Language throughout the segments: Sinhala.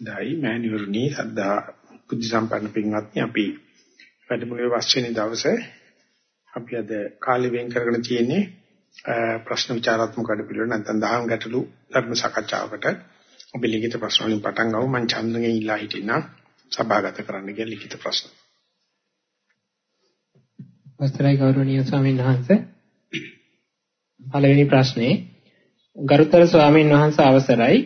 දයි මෑණිවරණී සද්ධා බුද්ධ සම්පන්න පින්වත්නි අපි වැඩමුළුවේ වස්වෙනි දවසේ අපි අද කාලෙ වෙන් කරගෙන තියෙන්නේ ප්‍රශ්න විචාරාත්මක වැඩපිළිවෙල නැත්නම් දහම් ගැටළු ධර්ම සාකච්ඡාවකට. අපි ලිඛිත ප්‍රශ්න වලින් පටන් ගමු. මම චන්දගෙන් ඉල්ලා හිටිනා සභාගත කරන්න කියලා ලිඛිත ප්‍රශ්න. අවසරයි ගෞරවනීය ස්වාමීන් වහන්සේ. පළවෙනි ප්‍රශ්නේ ගරුතර ස්වාමීන් වහන්සේ අවසරයි.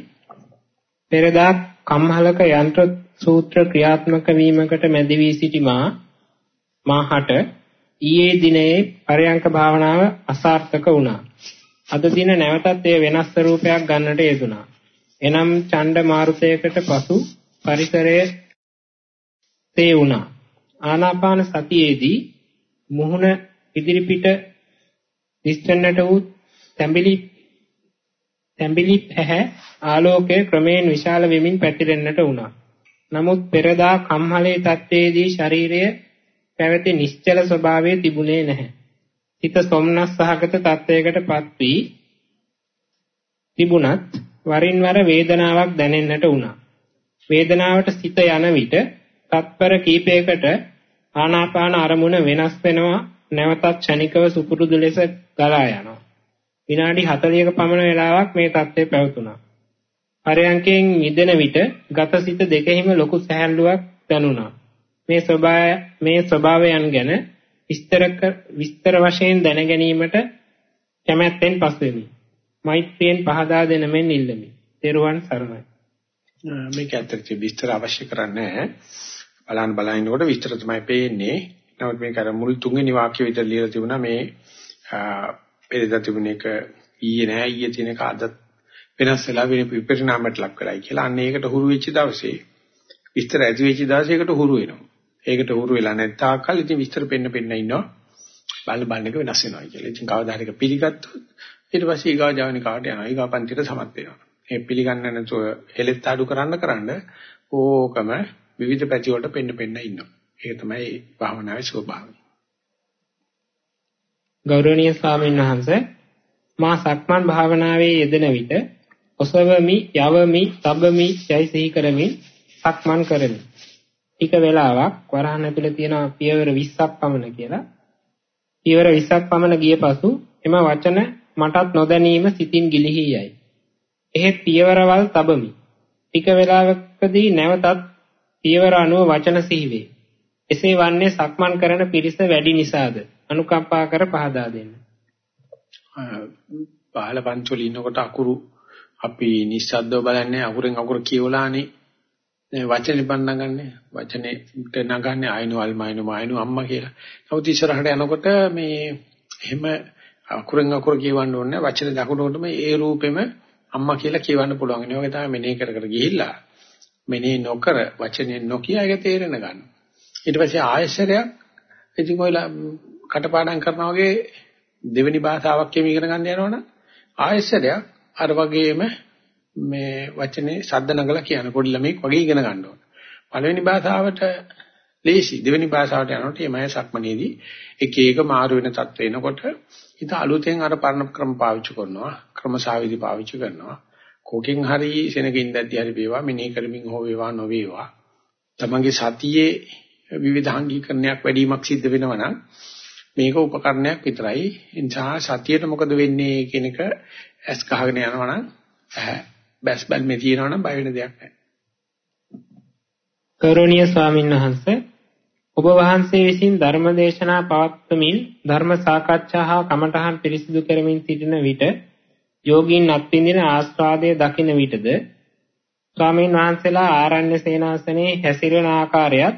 පෙරදා කම්හලක යන්ත්‍ර සූත්‍ර ක්‍රියාත්මක වීමකට මැදි වී සිටි මා මාහට ඊයේ දිනේ පරයන්ක භාවනාව අසාර්ථක වුණා. අද දින නැවතත් එය වෙනස් ස්වරූපයක් ගන්නට යෙදුණා. එනම් ඡණ්ඩ මාරුතයකට පසු පරිසරයේ තේ වුණා. ආනාපාන සතියේදී මුහුණ ඉදිරිපිට දිස්ත්‍රන්නට වූ තැඹිලි තැඹිලි පැහැ ආලෝකය ක්‍රමයෙන් විශාල වෙමින් පැතිරෙන්නට වුණා. නමුත් පෙරදා කම්හලේ තත්ත්වයේදී ශරීරය පැවති නිශ්චල ස්වභාවය තිබුණේ නැහැ. හිත සොම්නස් සහගත තත්ත්වයකටපත් වී තිබුණත් වරින් වර වේදනාවක් දැනෙන්නට වුණා. වේදනාවට සිත යන විට තත්පර කීපයකට ආනාපාන අරමුණ වෙනස් වෙනවා නැවතත් ක්ෂණිකව සුපුරුදු ලෙස ගලා යනවා. විනාඩි 40ක පමණ වේලාවක් මේ தත්ත්වය පැවතුණා. පරයන්කෙන් මිදෙන විට ගතසිත දෙකෙහිම ලොකු සැහැල්ලුවක් දැනුණා. මේ ස්වභාවය මේ ස්වභාවයන් ගැන විස්තර විස්තර වශයෙන් දැන ගැනීමට කැමැත්තෙන් පසුවෙමි. මෛත්‍රියෙන් පහදා දෙන මෙන් ඉල්ලමි. ත්වන් සරණයි. මේක ඇත්තට විස්තර අවශ්‍ය කරන්නේ නැහැ. බලන්න බලනකොට විස්තර තමයි පේන්නේ. නමුත් මේක අර මුල් තුන්වෙනි වාක්‍ය විතර ලියලා තිබුණා මේ පෙරේද තිබුණ එක ඊයේ නෑ ඊයේ තියෙන එක අද වෙනස් වෙලා වෙන විපරිණාමයට ලක් වෙලයි කියලා. අන්න ඒකට හුරු වෙච්ච දවසේ විස්තර ඇති වෙච්ච දවසේ ඒකට හුරු වෙනවා. ඒකට හුරු වෙලා නැත්තාකල් ඉතින් විස්තර පෙන්න පෙන්න ඉන්නවා. බලන බලන එක වෙනස් වෙනවා කියලා. ඉතින් කවදා හරි පිළිගත්තොත් ඊට පස්සේ ඊගා ජවනිකාට යනවා. ඊගා පන්තියට සමත් වෙනවා. මේ පිළිගන්න නැතුව හෙලෙත් අඩු කරන්න කරන්න ඕකම විවිධ පැති වලට පෙන්න පෙන්න ඉන්නවා. ඒක තමයි භාවනාවේ ස්වභාවය. ගෞරවනීය ස්වාමීන් වහන්සේ මා සක්මන් භාවනාවේ යෙදෙන විට ඔසවමි යවමි තබමි යයි සිහි කරමින් සක්මන් කරමි. ටික වෙලාවක් වරහන් ඇතුලේ තියෙන පියවර 20ක් පමණ කියලා. පියවර 20ක් පමණ ගිය පසු එම වචන මටත් නොදැනීම සිතින් ගිලිහි යයි. එහෙත් පියවරවල් තබමි. ටික වෙලාවකදී නැවතත් පියවර අනුව වචන සිහිවේ. එසේ වන්නේ සක්මන් කරන පිරිස වැඩි නිසාද? අනුකම්පා කර පහදා දෙන්න. පහළ පන්චොල ඉන්නකොට අකුරු අපි නිස්සද්දව බලන්නේ අකුරෙන් අකුර කියවලානේ වචනේ බන්නගන්නේ වචනේ නගන්නේ ආයනු අල්මයිනු මායනු අම්මා කියලා. නමුත් ඉස්සරහට යනකොට මේ එහෙම අකුරෙන් අකුර කියවන්න ඕනේ වචන දකුණටම ඒ රූපෙම අම්මා කියලා කියවන්න පුළුවන්. ඒ වගේ තමයි මෙනේ කර කර ගිහිල්ලා මෙනේ නොකර වචනේ නොකිය ඒක තේරෙන ගන්න. ඊට පස්සේ ආයශරයක් ඉතින් ඔයලා කටපාඩම් කරනා වගේ දෙවෙනි භාෂාවක් කියම ඉගෙන ගන්න යනවනම් ආයශරයක් අර වගේම මේ වචනේ ශබ්ද නගලා කියන පොඩි ළමෙක් වගේ ඉගෙන ගන්න ඕන. පළවෙනි භාෂාවට ලේසි. දෙවෙනි භාෂාවට යනකොට එමය සක්මනේදී එක එක මාරු වෙන තත්ත්ව එනකොට හිත අලුතෙන් අර පරණ ක්‍රම පාවිච්චි කරනවා. ක්‍රමසාවිදි පාවිච්චි කරනවා. කෝකෙන් හරි සෙනගින් දැද්දි හරි වේවා මිනේ කරමින් හෝ වේවා නොවේවා. තමන්ගේ සතියේ විවිධාංගීකරණයක් වැඩිවීමක් සිද්ධ වෙනවා නම් මේක උපකරණයක් විතරයි. ඒ නිසා සතියට මොකද වෙන්නේ කියන එක ඇස් කහගෙන යනවා නම් බැස් බැල්මේ තියෙනවා නම් බය වෙන දෙයක් නැහැ. කරුණීය ස්වාමීන් වහන්සේ ඔබ වහන්සේ විසින් ධර්ම දේශනා පවත්වමින් ධර්ම සාකච්ඡා හා කමඨහන් පිරිසිදු කරමින් සිටින විට යෝගීන් අත්විඳින ආස්වාදයේ දකින විටද ස්වාමීන් වහන්සේලා ආරණ්‍ය සේනාසනයේ හැසිරෙන ආකාරයත්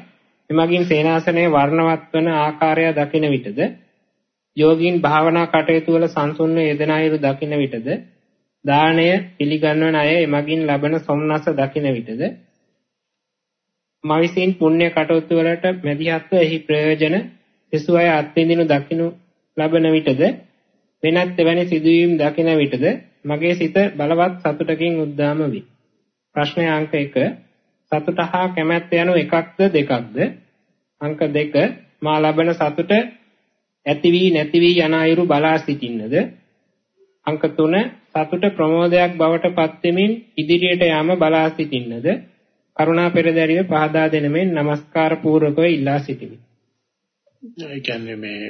එමගින් සේනාසනයේ වර්ණවත් වන ආකාරය දකින විටද යෝගීන් භාවනා කටයුතු වල සංසුන්ව යෙදෙන අයුරු දකින විටද දාණය පිළිගන්වන අය එමගින් ලබන සොම්නස දකින විටද මවිසින් පුණ්‍ය කටයුතු වලට මැදිහත්ව එහි ප්‍රයෝජන සසු අය අත්විඳිනු දකිනු ලබන විටද වෙනත් එවැනි සිදුවීම් දකින විටද මගේ සිත බලවත් සතුටකින් උද්දාම වේ. ප්‍රශ්නය අංක 1 සතුට හා කැමැත්ත යනු එකක්ද දෙකක්ද? අංක 2 මා ලබන සතුට ඇති වී නැති වී යන අයුරු බලා සිටින්නද? අංක 3 සතුට ප්‍රමෝදයක් බවට පත් වෙමින් ඉදිරියට යාම බලා සිටින්නද? කරුණා පෙරදැරිව පහදා දෙන මෙන් নমස්කාර පූර්වකව ඉල්ලා සිටිමි. ඒ කියන්නේ මේ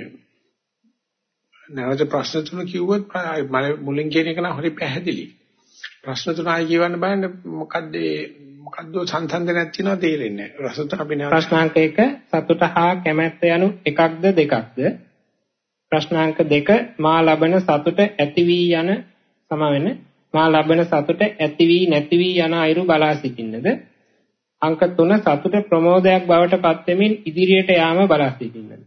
නැවත ප්‍රශ්න තුන කිව්වොත් මුලින් කියන එක නම් හරි පැහැදිලි. ප්‍රශ්න තුන ආයි කියවන්න බලන්න මොකද්ද මොකද්ද සංසන්දනයක් තියෙනවා තේරෙන්නේ නැහැ. රස තුන අපි නැවත ප්‍රශ්නාංක 1 සතුට හා කැමැත්ත යනු එකක්ද දෙකක්ද? ප්‍රශ්නාංක 2 මා ලබන සතුට ඇති වී යන සම වෙන මා ලබන සතුට ඇති වී නැති වී යන අයුරු බලා සිටින්නද? අංක 3 සතුට ප්‍රමෝදයක් බවට පත් වෙමින් ඉදිරියට යාම බලා සිටින්නද?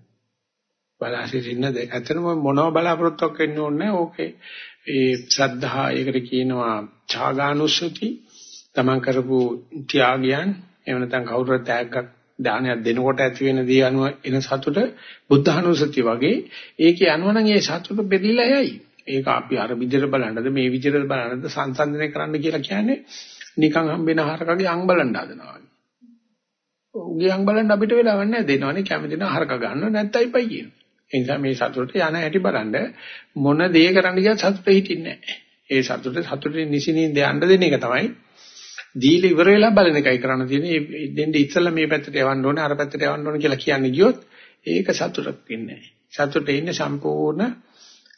බලා සිටින්නද? ඇත්තටම මොනව බලාපොරොත්තුවක් වෙන්න ඕනේ ඕකේ. ඒ ශ්‍රද්ධා ඒකට කියනවා ඡාගානුස්සති. තමන් කරපු ත්‍යාගයන් එහෙම නැත්නම් කවුරුත් තෑග්ගක් දානයක් දෙනකොට ඇති වෙන දේ අනුව එන සතුට බුද්ධානුස්සතිය වගේ ඒකේ අනුවනම් ඒ සතුට බෙදিলা යයි. ඒක අපි අර විදිහට බලන්නද මේ විදිහට බලන්නද සංසන්දනය කරන්න කියලා කියන්නේ නිකන් හම්බෙන හරකගේ අං බලන්න හදනවා. උගේ අං බලන්න අපිට වෙලාවක් නැහැ දෙනවනේ කැමති නම් හරක ගන්න නැත්තයිපයි කියන. ඒ නිසා මේ සතුට යන හැටි බලන්න මොන දේ කරන්න ගියත් සතුට හිටින්නේ නැහැ. ඒ සතුට සතුටේ නිසිනින්ද යන්න දෙන එක තමයි දීලා ඉවර වෙලා බලන එකයි කරන්න තියෙන්නේ. දෙන්න ඉස්සෙල්ලා මේ පැත්තට යවන්න ඕනේ අර පැත්තට යවන්න ඕනේ කියලා කියන්නේ ගියොත් ඒක සතුටක් වෙන්නේ නැහැ. සතුටේ ඉන්නේ සම්පූර්ණ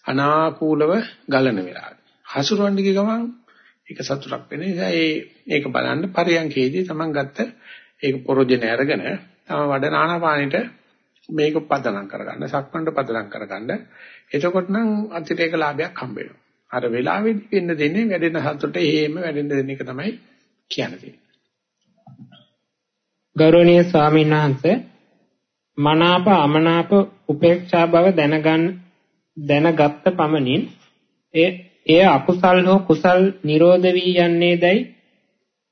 අනාකූලව ගලන වෙලාව. හසුරවන්න ගිය ගමන් ඒක සතුටක් වෙන නිසා ඒ ඒක බලන්න පරියන්කේදී Taman ගත්ත ඒක පොරොජන අරගෙන තම වඩන ආනාපානෙට මේක පදනම් කරගන්න සක්මණට පදනම් කරගන්න එතකොට නම් අතිරේක ලාභයක් හම්බ වෙනවා අර වෙලාවෙදි වෙන්න දෙන්නේ වැඩෙන සතුට හේම වැඩෙන්න දෙන එක තමයි කියන්නේ ගෞරවනීය ස්වාමීන් වහන්සේ මනාප අමනාප උපේක්ෂා බව දැනගන්න දැනගත්ත පමණින් එය එය අකුසල් හෝ කුසල් නිරෝධ වී යන්නේදයි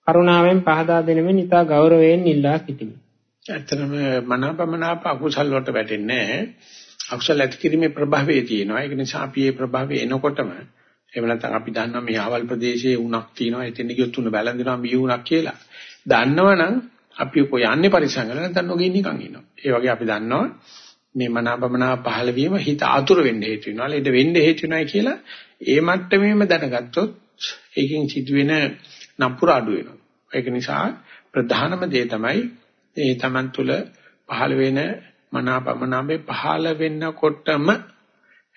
කරුණාවෙන් පහදා දෙනෙමින් ඉතා ගෞරවයෙන් ඉල්ලා සිටිමි. ඇත්තටම මනාපමනාප අකුසල් වලට වැටෙන්නේ නැහැ. අකුසල ඇති කිරීමේ ප්‍රභාවය තියෙනවා. ඒක නිසා අපි මේ ප්‍රභාවය එනකොටම එහෙම නැත්නම් අපි දන්නවා මේ ආවල් ප්‍රදේශයේ උණක් තියෙනවා. එතන ගියොත් උණ බැලඳිනවා මිය උණක් කියලා. දන්නවනම් අපි කො යන්නේ පරිසං කරලා නැත්නම් නොගේ නිකන් ඉන්නවා. ඒ වගේ අපි දන්නවා මේ මනාපමනා පහළ වීම හිත ආතුර වෙන්න හේතු වෙනවා. ලෙඩ වෙන්න හේතු වෙනයි කියලා ඒ මට්ටමේම දැනගත්තොත් ඒකෙන් සිදුවෙන නපුර අඩු වෙනවා. ඒක නිසා ප්‍රධානම දේ තමයි ඒ Taman තුල පහළ වෙන මනාපමනාමේ පහළ වෙන්නකොටම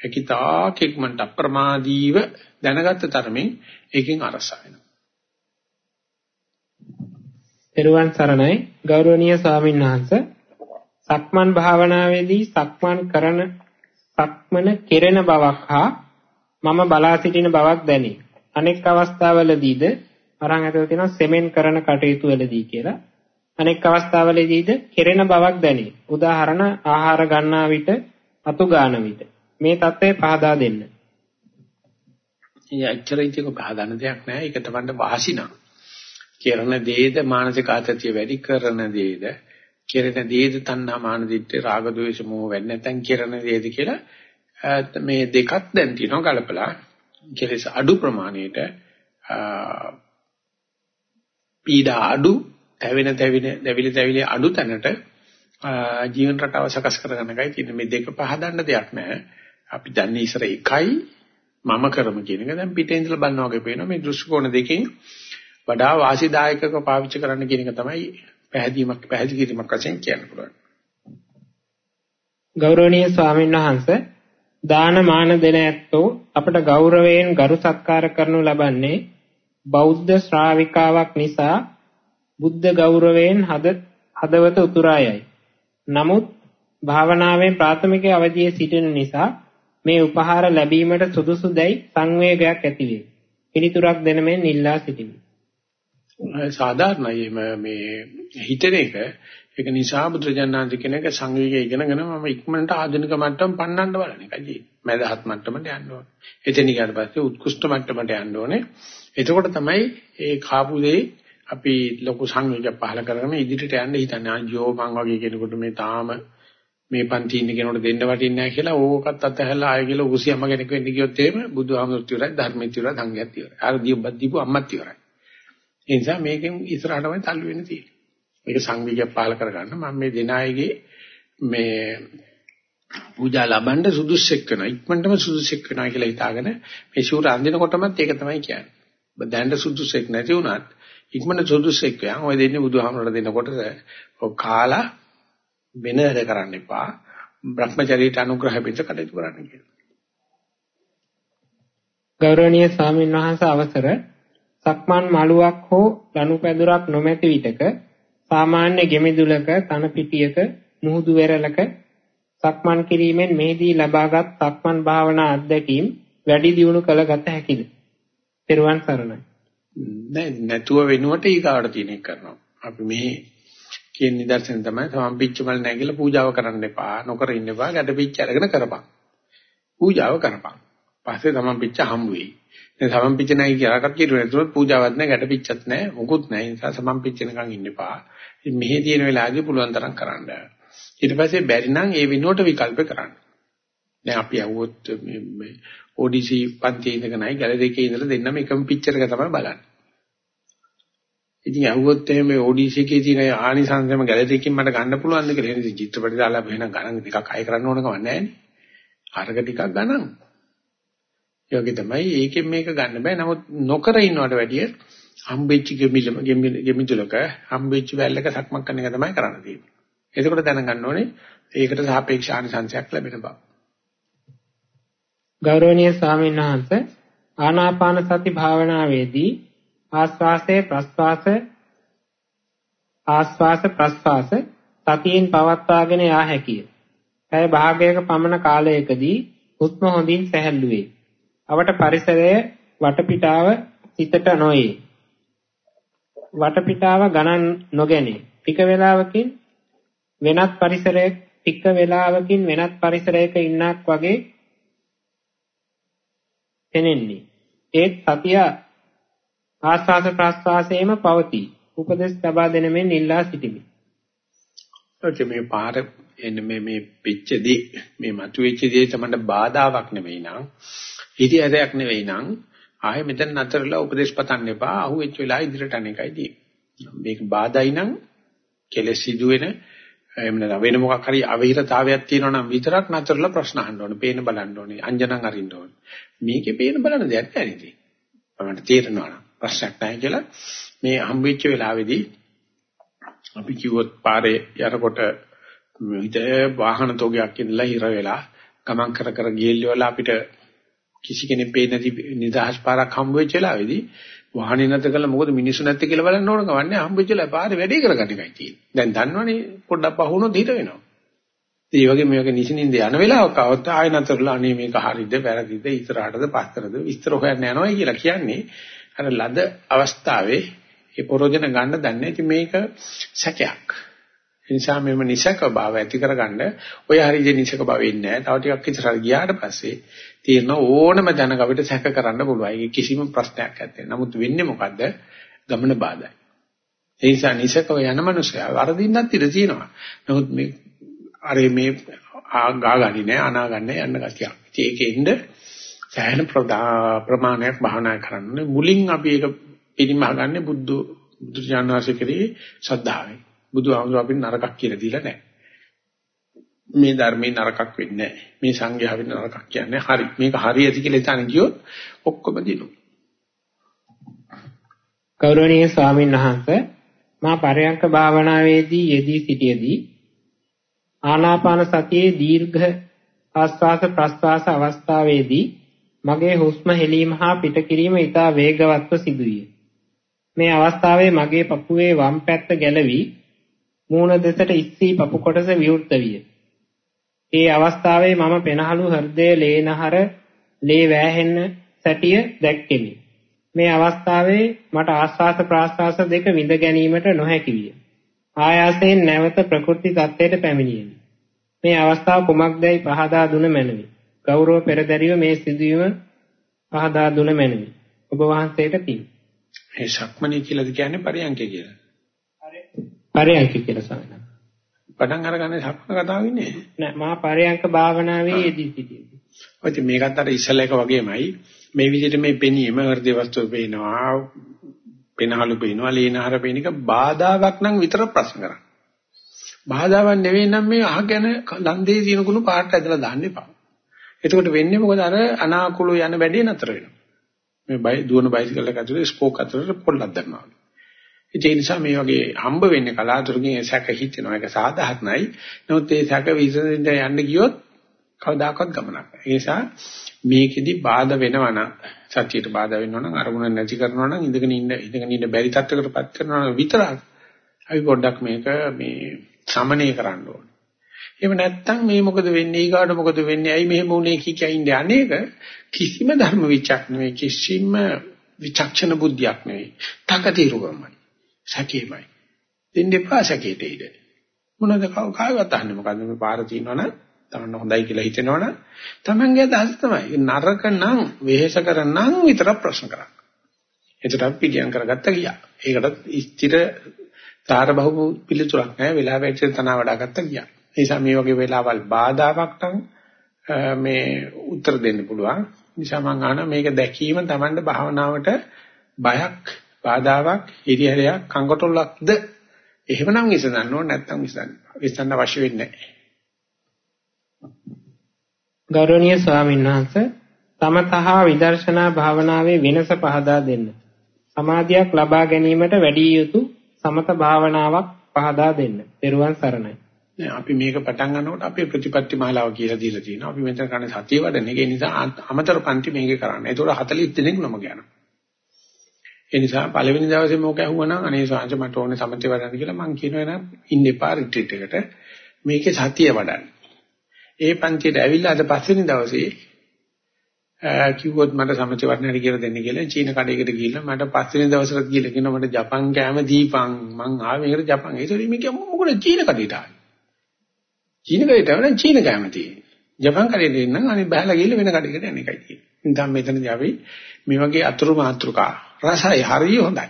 ඒකිතා කික්මන්ට අප්‍රමාදීව දැනගත්ත තරමින් ඒකෙන් අරස වෙනවා. පෙරුවන් සරණයි ගෞරවනීය ස්වාමීන් වහන්සේ සක්මන් භාවනාවේදී සක්මන් කරන සක්මන කෙරෙන බවක් හා මම බලා සිටින බවක් දැනේ. අනෙක් අවස්ථාවලදීද අරන් ඇතුළේ තියෙනවා සෙමෙන් කරන කටයුතු වලදී කියලා. අනෙක් අවස්ථාවලදීද කෙරෙන බවක් දැනේ. උදාහරණ ආහාර ගන්නා විට අතු ගන්න විට. මේ தත්ත්වය පහදා දෙන්න. ඒ ඇත්තරින්ක පහදාන දෙයක් නෑ. ඒක තමයි වාසිනා. කරන දේද මානසික ආතතිය වැඩි කරන දේද කරන දේද තණ්හා මාන දිත්තේ රාග ద్వේෂ මොහ වෙන්නේ නැත්නම් කරන දේද කියලා මේ දෙකක් දැන් තියෙනවා ගලපලා කෙලෙස අඩු ප්‍රමාණයට පීඩා අඩු තැවෙන තැවින දැවිලි තැවිලි අඩු තැනට ජීවන රටාව සකස් කරගන්න එකයි තියෙන්නේ මේ දෙක පහදන්න දෙයක් නැහැ අපි දන්නේ ඉස්සර එකයි මම කරමු කියන එක දැන් පිටේ ඉඳලා බලනවා වගේ පේනවා මේ දෘෂ්ටි කෝණ දෙකෙන් වඩා වාසිදායකව පාවිච්චි කරන්න කියන එක තමයි පැහැදීමක් පැහැදිලි කිරීමක් වශයෙන් කියන්න පුළුවන් ගෞරවනීය ස්වාමීන් වහන්සේ දාන මාන දෙන ඇත්තෝ අපට ගෞරවයෙන් ගරු සත්කාර කරනු ලබන්නේ බෞද්ධ ශ්‍රාවිකාවක් නිසා බුද්ධ ගෞරවයෙන් හද හදවත උතුරායයි. නමුත් භාවනාවේ ප්‍රාථමික අවධියේ සිටින නිසා මේ උපහාර ලැබීමට සුදුසු දැයි සංවේගයක් ඇතිවේ. පිළිතුරක් දෙන මෙන් ඉල්ලා සිටිමි. සාධාරණයි මේ හිතන එක ඒක නිසා බුදුරජාණන් කෙනෙක් සංවේගය ඉගෙනගෙන මම ඉක්මනට ආධුනික මට්ටම පන්නන්න බලන එකයි. මැදහත් මට්ටමට යන්න ඕනේ. එතන ඊට පස්සේ උත්කෘෂ්ඨ මට්ටමට යන්න ඕනේ. එතකොට තමයි ඒ කාපු දේ අපි ලොකු සංවේගයක් පහල කරගෙන ඉදිරියට යන්න හිතන්නේ. ආජෝ මං වගේ කෙනෙකුට මේ තාම මේ පන්ති ඉන්න කෙනෙකුට දෙන්න වටින්නේ නැහැ කියලා ඕකත් අතහැරලා ආයෙ කියලා උසියම්ම කෙනෙක් වෙන්න ගියොත් එහෙම බුදුහාමුදුරුවෝ ඉවරයි ධර්මෙත් ඉවරයි සංඝයත් ඉවරයි. අර දීපත් දීපු අම්මත් ඉවරයි. ඒ නිසා මේකෙන් ඉස්සරහටමයි තල්ලු වෙන්න තියෙන්නේ. මේක සංවේගයක් පහල කරගන්න මම මේ දෙනායගේ මේ පූජා ලබන්න සුදුස්සෙක් වෙනවා. ඉක්මනටම සුදුස්සෙක් වෙනවා කියලා හිතාගෙන මේ ශූර අඳිනකොටමත් ඒක තමයි කියන්නේ. දැනට සුදුසෙක් නැති වුණත් ඉක්මනට සුදුසෙක් වයන් ඔය දෙන්නේ බුදුහාමරට දෙනකොට ඔය කාලා වෙන වැඩ කරන්න එපා. Brahmacharyaට අනුග්‍රහ පිට කටයුතු කරන්න කියලා. ගෞරවනීය ස්වාමීන් වහන්සේ අවසර සක්මන් මළුවක් හෝ ලනුපැදුරක් නොමැති විටක සාමාන්‍ය ගෙමිදුලක තන පිටියක මුහුදු වෙරළක සක්මන් කිරීමෙන් මෙහිදී ලබාගත් සක්මන් භාවනා අත්දැකීම් වැඩි දියුණු කළ ගත හැකිද? පෙරවන් සරණයි. නෑ නැතුව වෙනුවට ඊගාවට තියෙන එක කරනවා. අපි මේ කියන නිදර්ශන තමයි සමම්පිච්ච මල් නැගිලා පූජාව කරන්න එපා. නොකර ඉන්න එපා. ගැටපිච්ච අරගෙන කරපන්. පූජාව කරපන්. පස්සේ සමම්පිච්ච හම්බ වෙයි. දැන් සමම්පිච්ච නැහැ කියලා කට්ටියට නේතුවත් පූජාවක් නැහැ, ගැටපිච්චත් නැහැ, මොකුත් නැහැ. ඒ නිසා සමම්පිච්චනකම් ඉන්න එපා. මෙහි තියෙන වෙලාවදී පුළුවන් තරම් කරන්න. ඊට පස්සේ බැරි නම් ඒ විනෝඩ විකල්ප කරන්න. දැන් අපි අහුවොත් මේ ODC පන්තියේ ඉඳගෙනයි ගැලරි එකේ ඉඳලා දෙන්නම එකම පික්චර් එක තමයි බලන්නේ. ඉතින් අහුවොත් එහෙම මේ ODC එකේ තියෙන ආනිසංසම ගැලරි එකකින් මට ගන්න පුළුවන්ද කියලා. එහෙනම් චිත්‍රපටි දාලා වෙන ගණන් ටිකක් අය කරන්න ඕන කම නැහැ නේ. අරක ටිකක් ගණන්. ඒ වගේ තමයි ඒකෙන් මේක ගන්න බෑ. නමුත් නොකර ඉන්නවට වැඩිය හම්බෙච්ච ගෙමිලම ගෙමිදුලක හම්බෙච්ච වැල්ලක සක්මක් කරන එක තමයි කරන්න තියෙන්නේ. එතකොට දැනගන්න ඕනේ ඒකට සාපේක්ෂ ආනිසංසයක් ලැබෙන බව. ගෞරවනීය ස්වාමීන් වහන්සේ ආනාපාන සති භාවනාවේදී ආස්වාසය ප්‍රස්වාස ආස්වාස ප්‍රස්වාස සතියෙන් පවත්වාගෙන යා හැකිය. පැය භාගයක පමණ කාලයකදී හුස්ම හොඳින් සැහැල්ලු වේ. අවට පරිසරය වටපිටාව සිතට නොයේ. වටපිටාව ගණන් නොගැනේ. ටික වේලාවකින් වෙනත් පරිසරයක ටික වේලාවකින් වෙනත් පරිසරයක ඉන්නක් වගේ පෙනෙන්නේ. ඒත් සතිය ආස්වාද ප්‍රස්වාසයේම පවතී. උපදෙස් ලබා දෙන මෙන් ඉල්ලා සිටිමි. ඔකේ මේ පාර එන්නේ මේ මේ පිච්චදී මේ මතුවෙච්ච දේ තමයි බාධාවක් නෙවෙයි නං හිතියදයක් නෙවෙයි නං ආයෙ මෙතන නතරලා උපදේශ පතන්න එපා අහුවෙච්ච වෙලාව ඉදිරියට අනේකයි තියෙන්නේ මේක බාධායි නම් කෙලෙස් සිදුවෙන එහෙම නැත්නම් වෙන මොකක් හරි අවහිරතාවයක් තියෙනවා නම් විතරක් නතරලා ප්‍රශ්න අහන්න ඕනේ. පේන බලන්න ඕනේ. අංජනන් අරින්න ඕනේ. මේකේ පේන බලන දෙයක් නැහැ නේද? අපිට තේරෙනවා නම් ප්‍රශ්නයක් නැහැ කියලා මේ හම්බෙච්ච වෙලාවේදී අපි කිව්වොත් පාරේ යනකොට හිත වාහන තෝගයක් ඉඳලා හිර වෙලා ගමන් කර කර ගියල්ල අපිට කිසි කෙනෙක් පේන්නේ නැති නිදහස් පාරක් හම්බ වෙච්ච වෙලාවේදී වාහනේ නැත කළා මොකද මිනිස්සු නැත්තේ කියලා බලන්න ඕන කවන්නේ හම්බෙච්චලා පාරේ වැඩේ කරගන්න එකයි තියෙන්නේ. දැන් දන්නවනේ පොඩ්ඩක් පහුනොත් හිට වෙනවා. ඒ වගේ මේක නිසින්ින්ද යන වෙලාවක આવත් ආය නැතරලා අනේ මේක හරිද වැරදිද ඉස්සරහටද පස්සටද විස්තර හොයන්න යනවා කියලා කියන්නේ අර ලද අවස්ථාවේ ඒ පරෝජන ගන්න දන්නේ. ඉතින් මේක සැකයක්. ඒ නිසා මෙම නිසක භාව ඇති කරගන්න ඔය හරියට නිසක භාව වෙන්නේ නැහැ. තව ටිකක් ඉස්සරහට ගියාට පස්සේ තියෙන ඕනම දැනක අපිට සැක කරන්න පුළුවන්. ඒක කිසිම ප්‍රශ්නයක් නැත්තේ. නමුත් වෙන්නේ මොකද්ද? ගමන බාධායි. ඒ නිසා නිසකව යන මනුස්සයා වරදින්නත් ඉඩ තියෙනවා. නමුත් මේ අර මේ ආගාගන්නේ නැහැ අනාගන්නේ යන්න ගැතියක්. ඉතින් ඒකෙන්ද සෑහෙන ප්‍රමාණයක් භාවනා කරන්න මුලින් අපි ඒක පිළිමහගන්නේ බුද්ධ බුදු ඥානවාසී කරේ ශ්‍රද්ධාවෙන්. බුදුහාමුදුර අපිට නරකක් කියලා දීලා නැහැ. මේ ධර්මේ නරකක් වෙන්නේ නැහැ. මේ සංඝයා වෙන නරකක් කියන්නේ හරි. මේක හරි ඇති කියලා හිතන ගියොත් ඔක්කොම දිනු. ගෞරවනීය ස්වාමීන් වහන්සේ මා පරයන්ක භාවනාවේදී යෙදී සිටියේදී ආනාපාන සතියේ දීර්ඝ ආස්වාස ප්‍රස්වාස අවස්ථාවේදී මගේ හුස්ම හෙලීම හා පිටකිරීම ඉතා වේගවත්ව සිදුවිය. මේ අවස්ථාවේ මගේ පපුවේ වම් පැත්ත ගැලවි මූණ දෙසට ඉස්සී පපු කොටස විවෘත විය. ඒ අවස්ථාවේ මම පෙනහළු හෘදය ලේනහර ලේ වෑහෙන්න සැටිය දැක්කෙමි. මේ අවස්ථාවේ මට ආස්වාස ප්‍රාස්වාස දෙක විඳ ගැනීමට නොහැකි විය. ආයාසයෙන් නැවත ප්‍රකෘති தත්ත්වයට පැමිණියෙමි. මේ අවස්ථාව කුමක්දයි පහදා දුන මැනවි. ගෞරව පෙරදැරිව මේ සිදුවීම පහදා දුන මැනවි. ඔබ වහන්සේට පින්. මේ ශක්මණේ කියලාද කියන්නේ පරියන්කේ කියලා? පරියන්කේ කියලා සාමාන්‍ය. පටන් අරගන්නේ සක්ම කතාව ඉන්නේ නෑ මා පරයන්ක භාවනාවේ යෙදී සිටියේ. ඔය ඉතින් මේකත් අර ඉස්සල එක වගේමයි මේ විදිහට මේ පෙනීම හෘද වස්තු පේනවා පෙනහළු පේනවා ලීනහර පේන එක බාධාවක් නම් විතර ප්‍රශ්න කරන්නේ. බාධාවක් නෙවෙයි නම් මේ අහගෙන ලන්දේ දින කුණු පාට ඇදලා දාන්න එපා. එතකොට වෙන්නේ මොකද අර අනාකූල යන වැඩේ නතර වෙනවා. මේ බයි දුවන බයිසිකල් එක ඇතුලේ ස්පෝක් අතරට පොල්ලක් දැම්මා. ඒ නිසා මේ වගේ හම්බ වෙන්නේ කලාතුරකින් සැක හිතෙනවා. ඒක සාධාරණයි. නමුත් ඒ සැක විසඳෙන්න යන්න ගියොත් කවදාකවත් ගමනක් නැහැ. ඒ නිසා මේකෙදි බාධා වෙනවා නම් සත්‍යයට බාධා වෙනවා නම් අරමුණ නැති කරනවා නම් ඉඳගෙන ඉන්න ඉඳගෙන ඉන්න බැරි තත්ත්වයකටපත් කරනවා නම් විතරක් අපි පොඩ්ඩක් මේක මේ සමනය කරන්න ඕනේ. එහෙම නැත්නම් මේ මොකද වෙන්නේ ඊගාට මොකද වෙන්නේ ඇයි මෙහෙම වුනේ කිය කිය ඉන්නේ අනේක කිසිම ධර්ම විචක් නෙවෙයි කිසිම විචක්ෂණ බුද්ධියක් නෙවෙයි. තකතිරුවමයි. සැකේමයි. දෙන්න එපා සැකේට ඉඩ. මොනවද කායවත් අහන්නේ මොකද්ද මේ පාර තියෙනවනම් තමන්න හොඳයි කියලා හිතෙනවනම් තමන්ගේ අදහස තමයි. නරක නම් වෙහෙස කරනම් විතර ප්‍රශ්න කරන්න. එතකොට අපි පිළියම් කරගත්ත ගියා. ඒකට ස්ථිර තාර බහුව පිළිතුරක් නැහැ. වෙලාව ඇතුළත තන වඩා ගත්ත ගියා. ඒ නිසා මේ වගේ වෙලාවල් බාධාවක් නම් මේ උත්තර දෙන්න පුළුවන්. නිසා මම අහන මේක දැකීම Tamande භාවනාවට බයක්, බාධාවක්, හිරිහැරයක්, කංගටොල්ලක්ද? එහෙමනම් විසඳන්න ඕන නැත්නම් විසඳන්න. විසඳන්න අවශ්‍ය වෙන්නේ නැහැ. ගෞරවනීය ස්වාමීන් වහන්සේ තමතහා විදර්ශනා භාවනාවේ වෙනස පහදා දෙන්න. සමාධියක් ලබා ගැනීමට වැඩි යුතු සමත භාවනාවක් පහදා දෙන්න. ත්වන් සරණයි. අපි මේක පටන් ගන්නකොට අපේ ප්‍රතිපත්ති මාලාව කියලා දීලා තියෙනවා. අපි මෙතන කරන්නේ සතිය වඩන එක. ඒ නිසා අමතර පන්ති මේකේ කරන්න. ඒතකොට 40 දෙනෙක් නම යනවා. ඒ නිසා පළවෙනි දවසේ මොක ඇහුවනම් අනේ සාංශ මට ඕනේ සමතේ වඩන්න කියලා මං කියනවා නේද ඉන්න එපා රිට්‍රීට් එකට. මේකේ සතිය වඩන්න. ඒ පන්තියට ඇවිල්ලා අද පස්වෙනි දවසේ කිව්වොත් මට සමථ වර්ණයට කියලා දෙන්න කියලා චීන කඩේකට ගිහිල්ලා මට පස්වෙනි දවසට ගිහිල්ලා කියනවා මට ජපන් කෑම දීපන් මං ආවේ මේකට ජපන් ඒතකොට මේක මොකද චීන කඩේට ආවේ චීන කඩේට ආවනම් චීන කෑම තියෙන්නේ ජපන් කඩේට එන්නම් අනේ බහලා ගිහිල්ලා වෙන කඩේකට යන එකයි තියෙන්නේ ඉතින් මෙතනදී අපි මේ වගේ අතුරු මාත්‍රිකා රසයි හරිය හොඳයි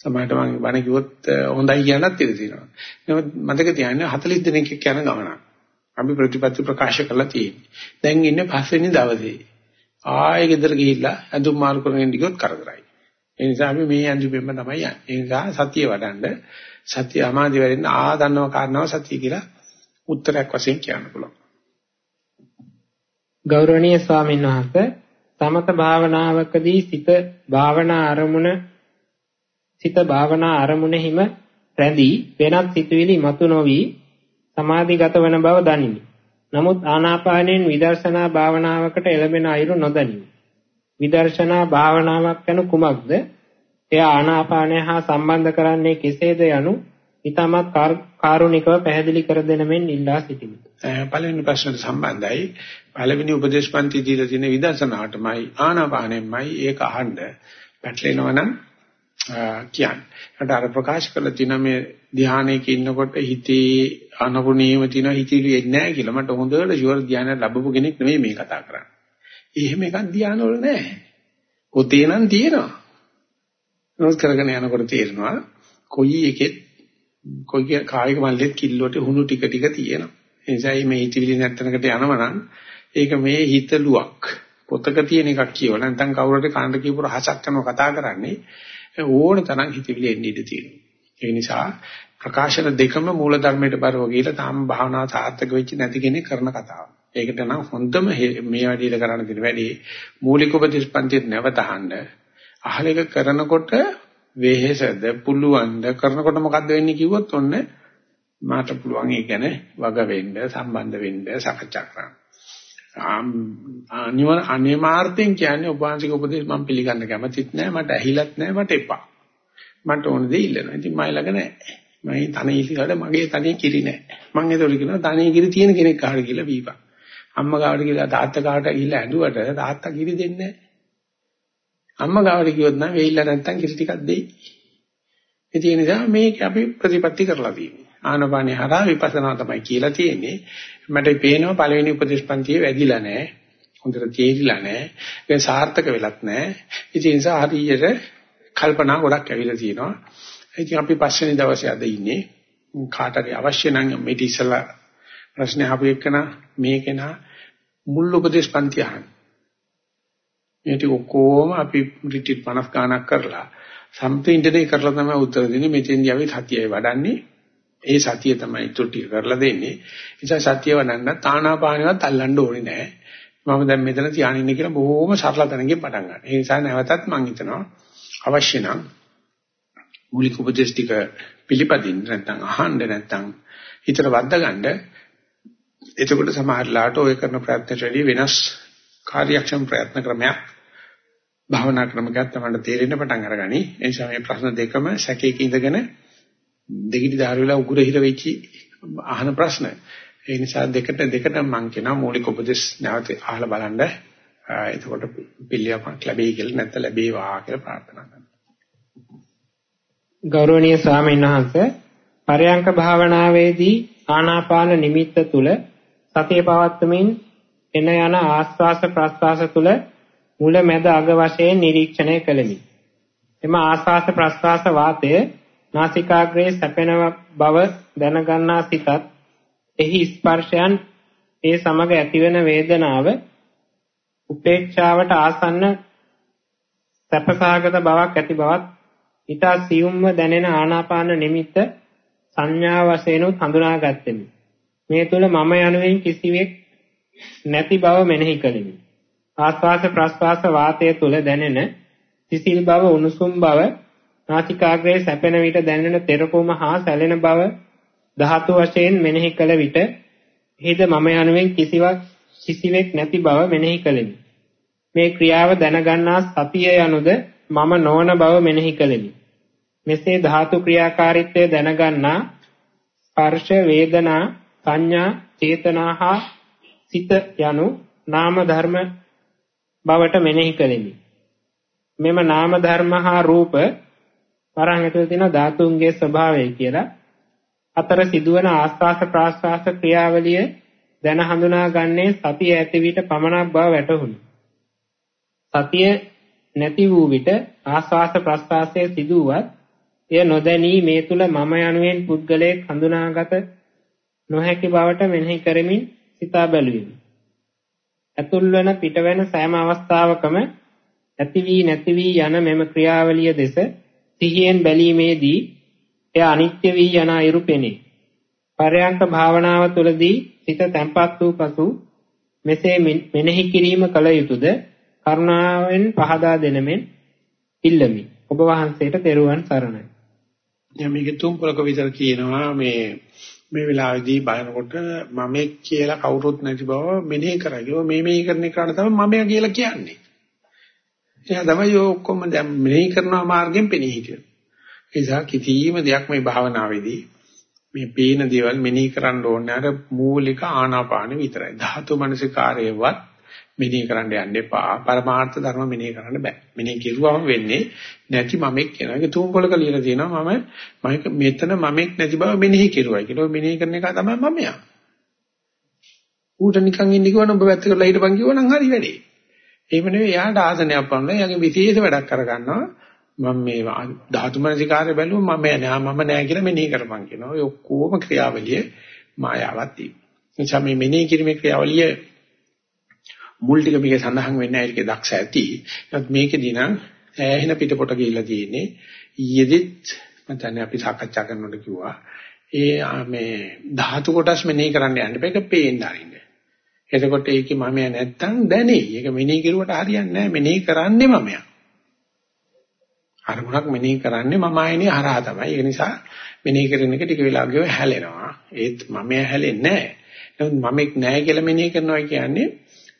සමහරට මම බණ කිව්වොත් හොඳයි කියනත් ඉඳී තියෙනවා නමුත් මතක තියාගන්න 40 දිනක යන ගමනක් අපි ප්‍රතිපත්ති ප්‍රකාශ කරලා තියෙන්නේ. දැන් ඉන්නේ පස්වෙනි දවසේ. ආයෙ ගෙදර ගිහිල්ලා ඇඳුම් මාරු කරගෙන ගියොත් කරදරයි. ඒ නිසා අපි මේ ඇඳුමෙන්ම තමයි යන්නේ. ඒ නිසා සතිය වඩන්න සතිය අමාදි වෙන්න ආ දන්නව කාරණාව සතිය කියලා උත්තරයක් වශයෙන් කියන්න පුළුවන්. ගෞරවනීය ස්වාමීන් වහන්සේ සමත භාවනාවකදී සිත භාවනා අරමුණ සිත භාවනා අරමුණෙහිම රැඳී වෙනත් සිතුවිලි මතු නොවි සමාධිගත වන බව දනිමි. නමුත් ආනාපානයෙන් විදර්ශනා භාවනාවකට එළඹෙන අයුරු නොදනිමි. විදර්ශනා භාවනාවක් යනු කුමක්ද? එය ආනාපානය හා සම්බන්ධ කරන්නේ කෙසේද යනු ඊටමත් කාරුණිකව පැහැදිලි කර දෙන මෙන් ඉල්ලා සිටිමි. පළවෙනි ප්‍රශ්නට සම්බන්ධයි. පළවෙනි උපදේශ පන්ති දීලා තියෙන විදර්ශනාටමයි ආනාපානෙමයි ඒක අහන්න පැටලෙනවනම් කියන්නේ. ඒකට අර ප්‍රකාශ කළ තියෙන මේ ධානයක ඉන්නකොට හිතේ අනුගුණීයම තියෙන හිතවිලි එන්නේ නැහැ කියලා මට හොඳට ෂුවර් ධානය ලැබපු කෙනෙක් නෙමෙයි මේ කතා කරන්නේ. එහෙම එකක් ධානය වල නැහැ. පොතේ නම් තියෙනවා. නෝස් කරගෙන යනකොට තේරෙනවා කොයි එකෙත් කොයි කායික මල්ලෙත් කිල්ලොට හුණු ටික ටික තියෙනවා. ඒ නිසා මේ හිතවිලි නැත්තනකට යනවනම් ඒක මේ හිතලුවක්. පොතක තියෙන එකක් කියව නැත්නම් කවුරුහරි කාණ්ඩ කියපුව රහසක් කරනවා කතා කරන්නේ ඕන තරම් හිතවිලි එන්නේ ඉඳී තියෙනවා. ඒ නිසා ප්‍රකාශන දෙකම මූල ධර්මයට බරව ගිහලා තාම භාවනා සාර්ථක වෙච්ච නැති කෙනෙක් කරන කතාවක්. ඒකට නම් හොඳම මේ වැඩේට කරන්න දෙන වැඩේ මූලික උපදේශපන්තිත් නැවතහන්න අහලක කරනකොට වෙහෙසද පුළුවන්ද කරනකොට මොකද්ද වෙන්නේ කිව්වොත් ඔන්න මාට පුළුවන් ඒ ගැන වග වෙන්න සම්බන්ධ වෙන්න සාකච්ඡා කරන්න. අනිවාර්ය අනිමාර්ථයෙන් කියන්නේ ඔබ වහන්සේගේ උපදේශ මම පිළිගන්න කැමතිත් නෑ මට ඇහිලත් නෑ මට එපා. මට ඕන දේ ඉල්ලනවා. ඉතින් මයි ළඟ නෑ. මම තනේ ඉලිකඩ මගේ තනේ කිරි නෑ. මං ඒතකොට කියනවා තනේ කිරි තියෙන කෙනෙක් කාට කියලා බීපන්. අම්මා ගාවට කියලා තාත්තා ගාවට ගිහිල්ලා ඇඬුවට තාත්තා කිරි දෙන්නේ නෑ. අම්මා ගාවට කිව්වොත් නම් වෙයිලා නැත්තම් කිරි ටිකක් දෙයි. ඒ නිසා මේක අපි ප්‍රතිපත්ති කරලා තියෙනවා. ආනපානේ හරහා විපස්සනා තමයි කියලා තියෙන්නේ. මට පේනවා පළවෙනි උපදේශපන්තියේ වැඩිලා නැහැ. හොඳට තේරිලා නැහැ. ඒක සාර්ථක වෙලත් නැහැ. ඉතින් ඒ නිසා හරියට කල්පනා ගොඩක් ඇවිල්ලා තියෙනවා. ඉතින් අපි පස්වෙනි දවසේ අද ඉන්නේ. කාට හරි අවශ්‍ය නම් මේටි ඉස්සලා ප්‍රශ්න අහපු එකන මේකේන මුල් උපදේශපන්ති අහන්න. මේටි ඔක්කොම අපි රිට්‍රීට් 50 ගණක් කරලා සම්පූර්ණ කරලා තමයි උත්තර දෙන්නේ. මෙතෙන්දී අපි සතියයි වඩන්නේ. ඒ සතිය තමයි තුටි කරලා දෙන්නේ. නිසා සතිය වඩන්න තානාපානෙවත් අල්ලන්න ඕනේ නැහැ. මම දැන් මෙතන තියාගෙන ඉන්නේ කියලා බොහොම සරල තැනකින් පටන් ගන්න. ඒ නිසා නැවතත් මම හිතනවා අවශ්‍ය නම් මූලික උපදේශ ටික පිළිපදින්න නැත්නම් අහන්න නැත්නම් හිතට වද්දා ගන්න එතකොට සමහරලාට ඔය කරන ප්‍රයත්නට වැඩිය වෙනස් කාර්යක්ෂම ප්‍රයත්න ක්‍රමයක් භාවනා ක්‍රමයක් තමයි තේරෙන්න පටන් අරගනි. ඒ නිසා මේ ප්‍රශ්න දෙකම සැකේක ඉඳගෙන දෙගිඩි දාරු වෙලා උගුර හිර වෙච්චි අහන ප්‍රශ්න. ඒ නිසා දෙකට දෙකට මම කියනවා මූලික උපදේශ නැවත අහලා බලන්න. එතකොට පිළියමක් ලැබෙයි කියලා නැත්නම් ලැබේවා කියලා ප්‍රාර්ථනා කරනවා. ගෞරවනීය ස්වාමීන් වහන්සේ පරයන්ක භාවනාවේදී ආනාපාන නිමිත්ත තුල සතිය පවත්වමින් එන යන ආස්වාස ප්‍රස්වාස තුල මුල මැද අග වශයෙන් නිරීක්ෂණය කළෙමි. එම ආස්වාස ප්‍රස්වාස වාතය නාසිකාග්‍රයේ සැපෙන බව දැනගන්නා සිතත් එහි ස්පර්ශයන් ඒ සමග ඇතිවන වේදනාව උපේක්ෂාවට ආසන්න සැපසහගත බවක් ඇති බවත් ඊට සියුම්ව දැනෙන ආනාපාන නිමිත්ත සංඥා වශයෙන් හඳුනාගත්තෙමි. මේ තුල මම යනුවෙන් කිසිවෙක් නැති බව මෙනෙහි කළෙමි. ආස්වාස ප්‍රස්වාස වාතය තුල දැනෙන සිසිල් බව උණුසුම් බව නාසිකාග්‍රයේ සැපෙන විට දැනෙන තෙරපුම හා සැලෙන බව ධාතු වශයෙන් මෙනෙහි කළ විට එහිද මම යනුවෙන් කිසිවක් කිසිවෙක් නැති බව මෙනෙහි කළෙමි. මේ ක්‍රියාව දැනගන්නා සතිය යනුද මම නොවන බව මෙනෙහි කළෙමි. මෙසේ ධාතු ක්‍රියාකාරීත්වය දැනගන්නා ස්පර්ශ වේදනා සංඥා චේතනා හා සිත යනු නාම ධර්ම බවට මෙනෙහි කළෙමි. මෙම නාම ධර්ම හා රූප වරන් ඇතුළේ තියෙන ධාතුන්ගේ ස්වභාවය කියලා අතර සිදුවන ආස්වාස ප්‍රාස්වාස ක්‍රියාවලිය දැන හඳුනා ගන්නේ සතිය ඇති විට පමණක් බව වැටහුණි. සතිය නැති වූ විට ආස්වාස ප්‍රස්වාසයේ සිදුවත් එය නොදැනී මේ තුල මම යනුවෙන් පුද්ගලයෙක් හඳුනාගත නොහැකි බවට මෙනෙහි කරමින් සිතා බැලුවෙමි. ඇතුල් වන පිටවෙන සෑම අවස්ථාවකම ඇති වී නැති වී යන මෙම ක්‍රියාවලිය දෙස සිහියෙන් බැලීමේදී එය අනිත්‍ය වී යන අයුරු පෙනේ. පරයන්ක භාවනාව තුළදී සිත තැම්පත් වූ පසු මෙසේ මෙනෙහි කිරීම කල යුතුයද කරුණාවෙන් පහදා දෙනමෙන් ඉල්ලමි. ඔබ වහන්සේට තෙරුවන් සරණයි. දැන් මේකේ තුන් පොලක විතර කියනවා මේ මේ වෙලාවේදී බලනකොට මම කියලා කවුරුත් නැති බව මෙනෙහි කරගියෝ මේ මේ කරන එකට තමයි මම කියලා කියන්නේ. එයා තමයි ඔක්කොම දැන් මෙනෙහි කරන මාර්ගෙන් පෙනී හිටියது. ඒ නිසා කිසියම් දෙයක් මේ භාවනාවේදී මේ පේන දේවල් මෙනෙහි කරන්න ඕනේ අර මූලික ආනාපාන විතරයි. ධාතු මනසිකාරයවත් මෙනෙහි කරන්න යන්න එපා. පරමාර්ථ ධර්ම මෙනෙහි කරන්න බෑ. මෙනෙහි කෙරුවම වෙන්නේ නැති මමෙක් කියන එක තුන්කොලක ලියලා තියෙනවා මම මම මෙතන මමෙක් නැති බව මෙනෙහි කෙරුවයි කියලා. මෙනෙහි කරන එක තමයි මමයා. ඌට නිකන් ඉන්න කිව්වනම් ඔබ වැත්ත කරලා හිටපන් කිව්වනම් හරි වැඩේ. එහෙම නෙවෙයි එයාට ආසනයක් පන්නලා එයාගේ විශේෂ වැඩක් කරගන්නවා. මම මේ ධාතු මනසිකාරය බැලුවම මම නෑ මම නෑ කියලා මෙනෙහි කරපන් කියනවා. ඔය ඔක්කොම ක්‍රියාවලිය මායාවක් තියෙනවා. එනිසා මේ මෙනෙහි කිරීමේ ක්‍රියාවලිය මුල් ටික මේකේ සඳහන් වෙන්නේ නැහැ ඒකේ දක්ෂ ඇති. නමුත් මේකේදී නම් ඈහෙන පිටපොට ගිහිල්ලා තියෙන්නේ ඊයේදිත් මම අපි සාකච්ඡා කරනකොට කිව්වා ඒ මේ ධාතු කොටස් මෙනෙහි කරන්න යන්න බෑ ඒක පේන්න අරින්න. එතකොට ඒකේ මමයා නැත්තම් දැනේ. ඒක මෙනෙහි කරුවට හරියන්නේ නැහැ. මෙනෙහි කරන්නේ මමයා. අරමුණක් මෙනෙහි කරන්නේ මම ආයනේ හරහා තමයි. ඒ නිසා මෙනෙහි කරන එක ටික වෙලා ගියව හැලෙනවා. ඒත් මමයා හැලෙන්නේ නැහැ. නමුත් මමෙක් නැහැ කියලා මෙනෙහි කරනවා කියන්නේ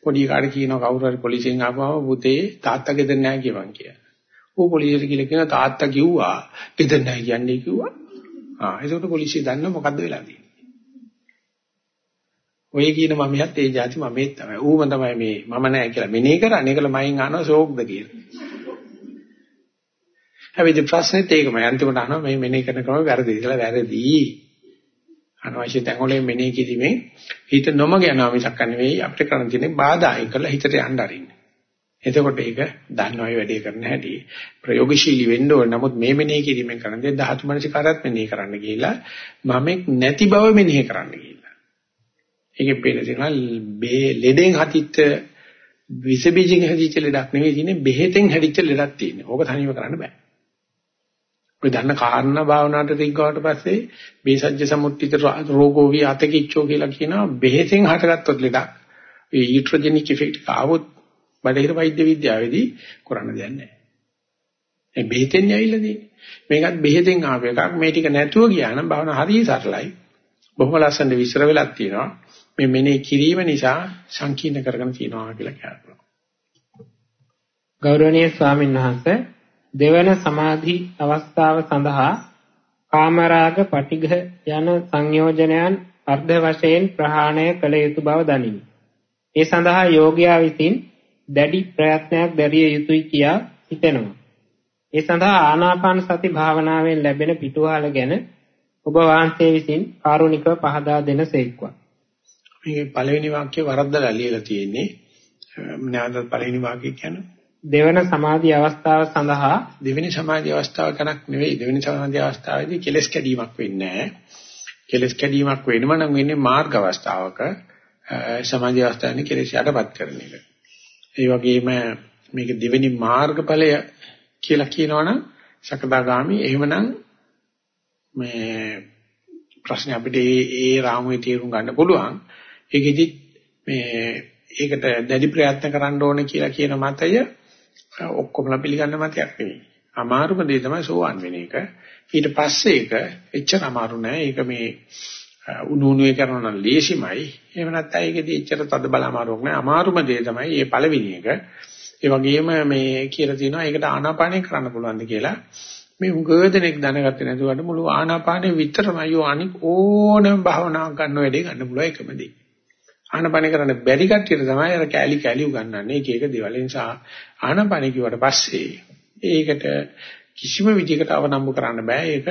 පොඩි කාට කියනවා කවුරු හරි පොලිසියෙන් ආවම පුතේ තාත්තා ගෙදර නැහැ කියවන් කියලා. ඌ පොලිසියට කියලා කියනවා තාත්තා කිව්වා ගෙදර නැහැ කියන්නේ කිව්වා. ආ ඒකට පොලිසිය දන්න මොකද්ද වෙලා තියෙන්නේ. ඔය කියන මමියත් ඒ જાති මමෙත් තමයි. ඌම තමයි මේ මම නැහැ කියලා මෙනේ කරන්නේ. ඒකල මයින් අහනවා ෂෝක්ද කියලා. හැබැයි ප්‍රශ්නේ ඒකමයි. අන්තිමට අහනවා මේ මෙනේ කරන ක්‍රම වැරදි කියලා වැරදි. අනවශ්‍ය තැන් වල මෙනෙහි කිරීමෙන් හිත නොමග යනවා මිසක් නෙවෙයි අපිට කරන්න තියෙන්නේ බාධායි කරලා හිතට යන්න අරින්න. එතකොට ඒක දන්නවයි වැඩේ කරන්න හැටි ප්‍රයෝගශීලී වෙන්න ඕන. නමුත් මේ මෙනෙහි කිරීමෙන් කරන්නේ ධාතු මනසිකාරات මෙනෙහි කරන්න ගිහිල්ලා මමෙක් නැති බව මෙනෙහි කරන්න ගිහිල්ලා. ඒකෙන් පේන තියෙනවා ලෙඩෙන් හතිච්ච විස බීජෙන් හැදිච්ච ලෙඩක් නෙවෙයි තියෙන්නේ බෙහෙතෙන් හැදිච්ච ලෙඩක් තියෙන්නේ. ඕක තනියම කරන්න බෑ. ඔය දන්න කාරණා භාවනාවට රිංගවට පස්සේ බේසජ්‍ය සමුත්තිත රෝගෝ වී අතකිච්චෝ කියලා කියනවා බෙහෙතෙන් හටගත්තොත් ලෙඩක්. ඒ ඊට්‍රොජෙනික් ඉෆෙක්ට් එක ආවොත් බඩේහිර වෛද්‍ය විද්‍යාවේදී කරන්න දෙයක් නැහැ. මේ බෙහෙතෙන් ඇවිල්ලා තියෙන්නේ. මේකත් බෙහෙතෙන් ආපු එකක්. මේ ටික නැතුව ගියා නම් භාවනා හරිය සරලයි. බොහොම ලස්සනට විස්තර වෙලක් තියෙනවා. මේ මෙනේ කිරීම නිසා සංකීර්ණ කරගෙන තියනවා කියලා කියනවා. ගෞරවනීය ස්වාමීන් වහන්සේ දෙවන සමාධි අවස්ථාව සඳහා කාමරාග පටිඝ යන සංයෝජනයන් අර්ධ වශයෙන් ප්‍රහාණය කළ යුතු බව දනිමි. ඒ සඳහා යෝගියා විසින් දැඩි ප්‍රයත්නයක් දැරිය යුතුයි කියා හිතෙනවා. ඒ සඳහා ආනාපාන සති භාවනාවෙන් ලැබෙන පිටුවහල ගැන ඔබ වහන්සේ විසින් කාරුණිකව පහදා දෙන සේක්වා. මේ පළවෙනි වාක්‍යය වරද්දලා ලියලා තියෙන්නේ. නැවතත් පළවෙනි වාක්‍යය කියන්නේ දෙවන සමාධි අවස්ථාව සඳහා දෙවෙනි සමාධි අවස්ථාව කනක් නෙවෙයි දෙවෙනි සමාධි අවස්ථාවේදී කෙලස් කැඩීමක් වෙන්නේ නැහැ. කෙලස් කැඩීමක් වෙනම නම් වෙන්නේ මාර්ග අවස්ථාවක සමාධි අවස්ථාවේ කෙලස් යටපත් කරන එක. ඒ වගේම මේක දෙවෙනි මාර්ගඵලය කියලා කියනවනම් සකදාගාමි එහෙමනම් මේ ප්‍රශ්නේ අපිට ඒ ඒ රාමුවේ තේරුම් ගන්න පුළුවන්. ඒකෙදි මේ ඒකට දැඩි ප්‍රයත්න කරන්න ඕනේ කියලා කියන මතය ඔක්කොමලා පිළිගන්න මතයක් නෙවෙයි. අමාරුම දේ තමයි සෝවන් වෙන එක. ඊට පස්සේ ඒක එච්චර අමාරු නෑ. ඒක මේ උණු උණුවේ කරනවා නම් ලේසිමයි. එහෙම නැත්නම් ඒකෙදි එච්චර තද බල අමාරුවක් නෑ. අමාරුම දේ තමයි මේ පළවෙනි එක. ඒ වගේම මේ කියලා තියෙනවා ඒකට ආනාපානය කරන්න පුළුවන්ද කියලා. මේ උගදෙනෙක් දැනගත්තේ නැතුවට මුළු ආනාපානෙ විතරමයි අනික ඕනම භාවනාවක් ගන්න වැඩේ ගන්න පුළුවන් එකම දේ. ආනාපානෙ කරන්න බැරි කට්ටියට තමයි අර කෑලි කෑලි උගන්වන්නේ. එක එක දේවල් නිසා ආනාපානෙ කිව්වට පස්සේ ඒකට කිසිම විදිහකට අවනම්බු කරන්න බෑ. ඒක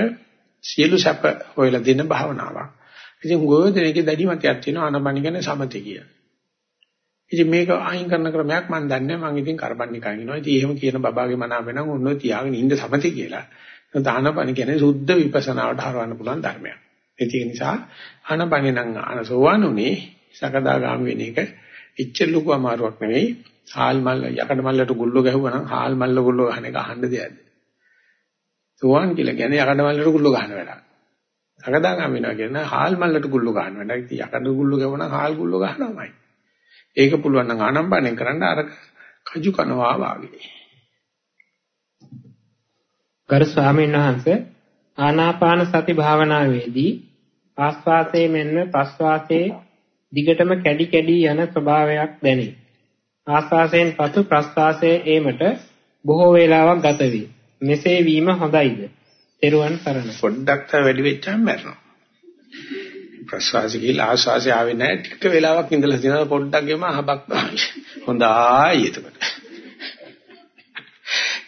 සියලු සැප හොයලා දෙන භාවනාවක්. ඉතින් උගදෙනෙක්ගේ දැඩි මතයක් තියෙනවා ආනාපානෙ කියන්නේ සමතේ කියලා. ඉතින් මේක අයින් කරන ක්‍රමයක් මම දන්නේ නැහැ. මම ඉතින් කරබන් නිකන් ඉනවා. ඉතින් එහෙම කියන බබාගේ මනාව වෙනම් ඔන්න තියාගෙන ඉන්න සමති කියලා. දානපණ කියන්නේ සුද්ධ විපස්සනාවට හරවන්න පුළුවන් ධර්මයක්. ඒක නිසා ආනපණේ නම් අනසෝවනුනේ සකදාගාමි වෙන එක ඉච්ච ලොකු අමාරුවක් නෙවෙයි. හාල් මල්ල යකඩ මල්ලට ගුල්ලෝ ගැහුවා නම් හාල් මල්ල ගුල්ලෝ ගහන එක අහන්න දෙයක්ද? සෝවාන් කියලා කියන්නේ යකඩ මල්ලට ගුල්ලෝ ගහන වැඩක්. සකදාගාමි වෙනවා කියන්නේ හාල් මල්ලට ගුල්ලෝ ගහන වැඩක්. ඉතින් යකඩ ගුල්ලෝ ගැහුවා නම් හාල් ගුල්ලෝ ගහනවාමයි. ඒක පුළුවන් නම් ආනම්බණය කරන්න අර කජු කනවා වාගේ. ගරු ස්වාමීන් වහන්සේ ආනාපාන සති භාවනාවේදී ආස්වාසයේ මෙන්ම ප්‍රස්වාසයේ දිගටම කැඩි කැඩි යන ස්වභාවයක් දැනේ. ආස්වාසයෙන් පසු ප්‍රස්වාසයේ ඒමට බොහෝ වේලාවක් ගත වේ. මෙසේ වීම හොඳයිද? ත්වන් සරණ. පොඩ්ඩක් වැඩි වෙච්චාම මැරෙනවා. ප්‍රසවාසය කියලා ආශ්වාසය ආවේ නැහැ ටික වෙලාවක් ඉඳලා තියෙනවා පොඩ්ඩක් ගෙම අහබක් හොඳයි එතකොට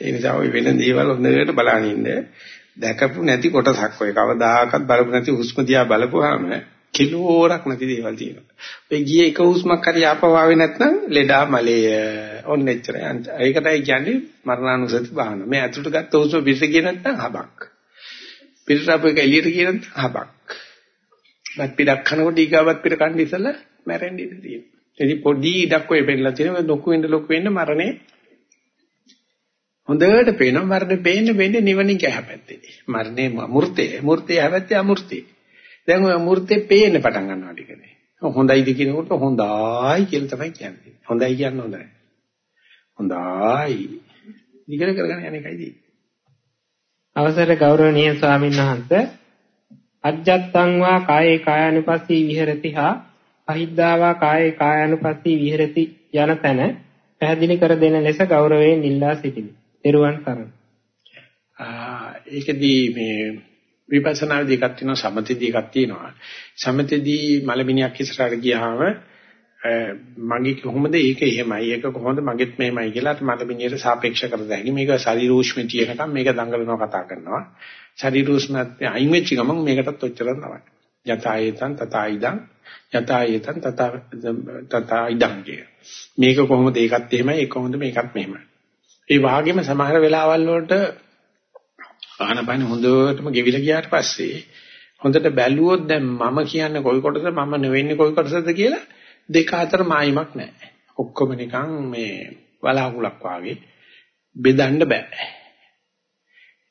ඒ නිසා ඔය වෙන දේවල් හොඳට බලන්න ඉන්න දැකපු නැති කොටසක් ඔය කවදාකවත් බලපු නැති හුස්ම දිහා බලපුවාම කිලෝරක් නැති දේවල් තියෙනවා. ඔය ගියේ එක හුස්මක් හරි ආපහු ආවේ නැත්නම් ලෙඩා මලේ ඔන්න එච්චරයි ඒකටයි කියන්නේ මරණානුසති බාහන මේ ඇතුළට ගත්ත හුස්ම පිට ගියේ නැත්නම් හබක්. පිටට අපේ එළියට ගියේ නැත්නම් හබක්. බත් පිටක් කනකොට ඊගාවත් පිට කන්න ඉස්සලා මැරෙන්න ඉඩ තියෙනවා. ඉතින් පොඩි ඉඩක් ඔය පෙන්නලා තියෙනවා. ලොකු වෙන්න ලොකු වෙන්න මරණේ හොඳට පේනවා. මරණය පේන්නේ වෙන්නේ නිවනින් කැහැපැත්තේ. මරණේ මූර්තේ මූර්තේ හැවැත්තේ අමූර්තේ. දැන් ඔය මූර්තේ පේන්න පටන් ගන්නවා ටිකනේ. හොඳයිද කියනකොට හොඳයි කියලා තමයි කියන්නේ. හොඳයි කියන්නේ හොඳයි. හොඳයි. ඉගෙන කරගෙන යන එකයි තියෙන්නේ. අවසර ගෞරවනීය ස්වාමීන් වහන්සේ අජ්ජත්තං වා කායේ කායानुපස්සී විහෙරති හා අහිද්දාවා කායේ කායानुපස්සී විහෙරති යන තැන පැහැදිලි කර දෙන ලෙස ගෞරවයෙන් ඉල්ලා සිටිමි. ත්වන් සරණ. ඒකදී මේ විපස්සනාදී එකක් තියෙනවා සමතේදී එකක් තියෙනවා. සමතේදී මලමිනියක් ඉස්සරහට ගියාම මගේ කොහොමද ඒක එහෙමයි ඒක කොහොමද මගෙත් මෙහෙමයි කියලා මලමිනියට සාපේක්ෂ කරලා දැනගි මේක ශරීරෝෂ්ම තියෙනකම් මේක දඟලනවා කතා කරනවා. ශරීරෝෂ්මත් අයින් වෙච්ච ගමන් මේකටත් ඔච්චර තමයි. යතායතං තතයිදං යතායතං තත තතයිදං කිය. මේක කොහොමද ඒකත් එහෙමයි ඒක කොහොමද මේකත් මෙහෙමයි. ඒ වාගේම සමහර වෙලාවල් වලට ආනපන හොඳටම ගෙවිලා ගියාට පස්සේ හොඳට බැලුවොත් දැන් මම කියන්නේ කොයි කොටද මම නෙවෙන්නේ කොයි කොටසද කියලා දෙක අතර මායිමක් නැහැ. ඔක්කොම නිකන් මේ වලාකුලක් වාගේ බෙදන්න බෑ.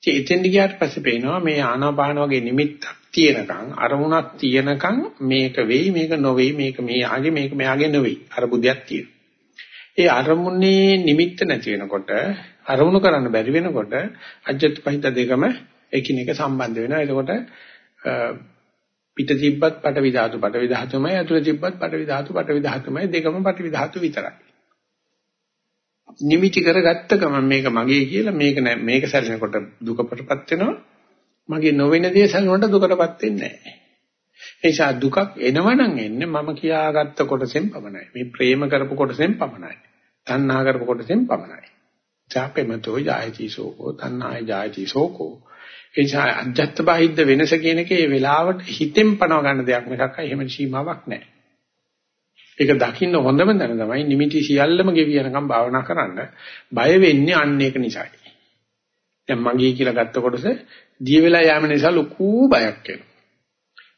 ඉතින් එතෙන්ට ගියාට පස්සේ පේනවා මේ ආනාපාන වගේ නිමිත්තක් තියෙනකන් අරමුණක් තියෙනකන් මේක වෙයි මේක නොවේයි මේක මේ ආගේ මේක මෙයාගේ නොවේයි අර බුද්ධියක් තියෙනවා. ඒ අරමුණේ නිමිත්ත නැති වෙනකොට අරමුණු කරන්න බැරි වෙනකොට අජ්ජත් පහිත දෙකම එකිනෙක සම්බන්ධ වෙනවා. එතකොට පිට තිබ්බත් පටවි ධාතු පටවි ධාතුමයි අතුල තිබ්බත් පටවි ධාතු පටවි ධාතුමයි දෙකම පටවි ධාතු විතරයි. නිමිති කරගත්ත ගමන් මේක මගේ කියලා මේක නෑ මේක සැලෙනකොට දුකටපත් වෙනවා. මගේ නොවන දේ සැලෙනකොට දුකටපත් වෙන්නේ නෑ. ඒ නිසා දුකක් එනවනම් එන්නේ මම කියාගත්ත කොටසෙන් පමණයි. මේ ප්‍රේම කරපු කොටසෙන් පමණයි. තණ්හා කරපු කොටසෙන් පමණයි. චාපෙමතෝ ජායති සෝකෝ තණ්හාය ජායති සෝකෝ. ඒ නිසා අජත්ත බාහිද්ද වෙනස කියන එකේ වෙලාවට හිතෙන් පනව ගන්න දෙයක් මිසක් එහෙම සීමාවක් නැහැ. ඒක දකින්න හොඳම දැන තමයි නිමිටි සියල්ලම ගෙවියනකම් භාවනා කරන්න බය වෙන්නේ අන්න ඒක නිසායි. දැන් මගේ කියලා ගත්ත කොටස දිය වෙලා යෑම නිසා ලොකු බයක් එනවා.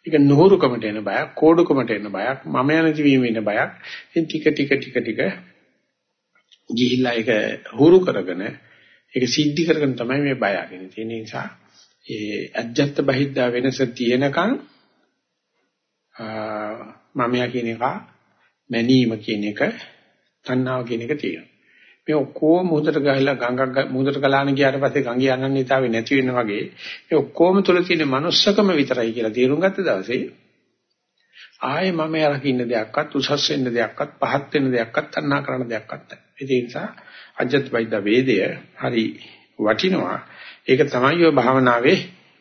ඒක නොහුරුකමට එන බයක්, කෝඩුකමට එන බයක්, මම යන ජීවීම වෙන බයක්. ඉතින් ටික ටික ටික ටික ගිහිල්ලා ඒක හුරු කරගෙන ඒක සිද්ධි කරගෙන තමයි මේ බය ආගෙන තියෙන නිසා ඒ අජත්ත බහිද්දා වෙනස තියෙනකන් මමයා කියන එක මැනීම කියන එක තණ්හාව කියන එක තියෙනවා. මේ ඔක්කොම මුහුදට ගහලා ගඟක් මුහුදට ගලාන ගියාට පස්සේ ගඟේ අනන්‍යතාවය නැති වෙන වගේ මේ ඔක්කොම තුල තියෙන manussකම විතරයි කියලා තේරුම් ගත්ත දවසේ ආයේ මම යරකින්න දෙයක්වත් උසස් වෙන්න දෙයක්වත් පහත් වෙන්න දෙයක්වත් තණ්හා කරන දෙයක්වත් නැහැ. ඒ නිසා අජත් වෛද්‍ය වේදය හරි වටිනවා. ඒක තමයි ඔය භාවනාවේ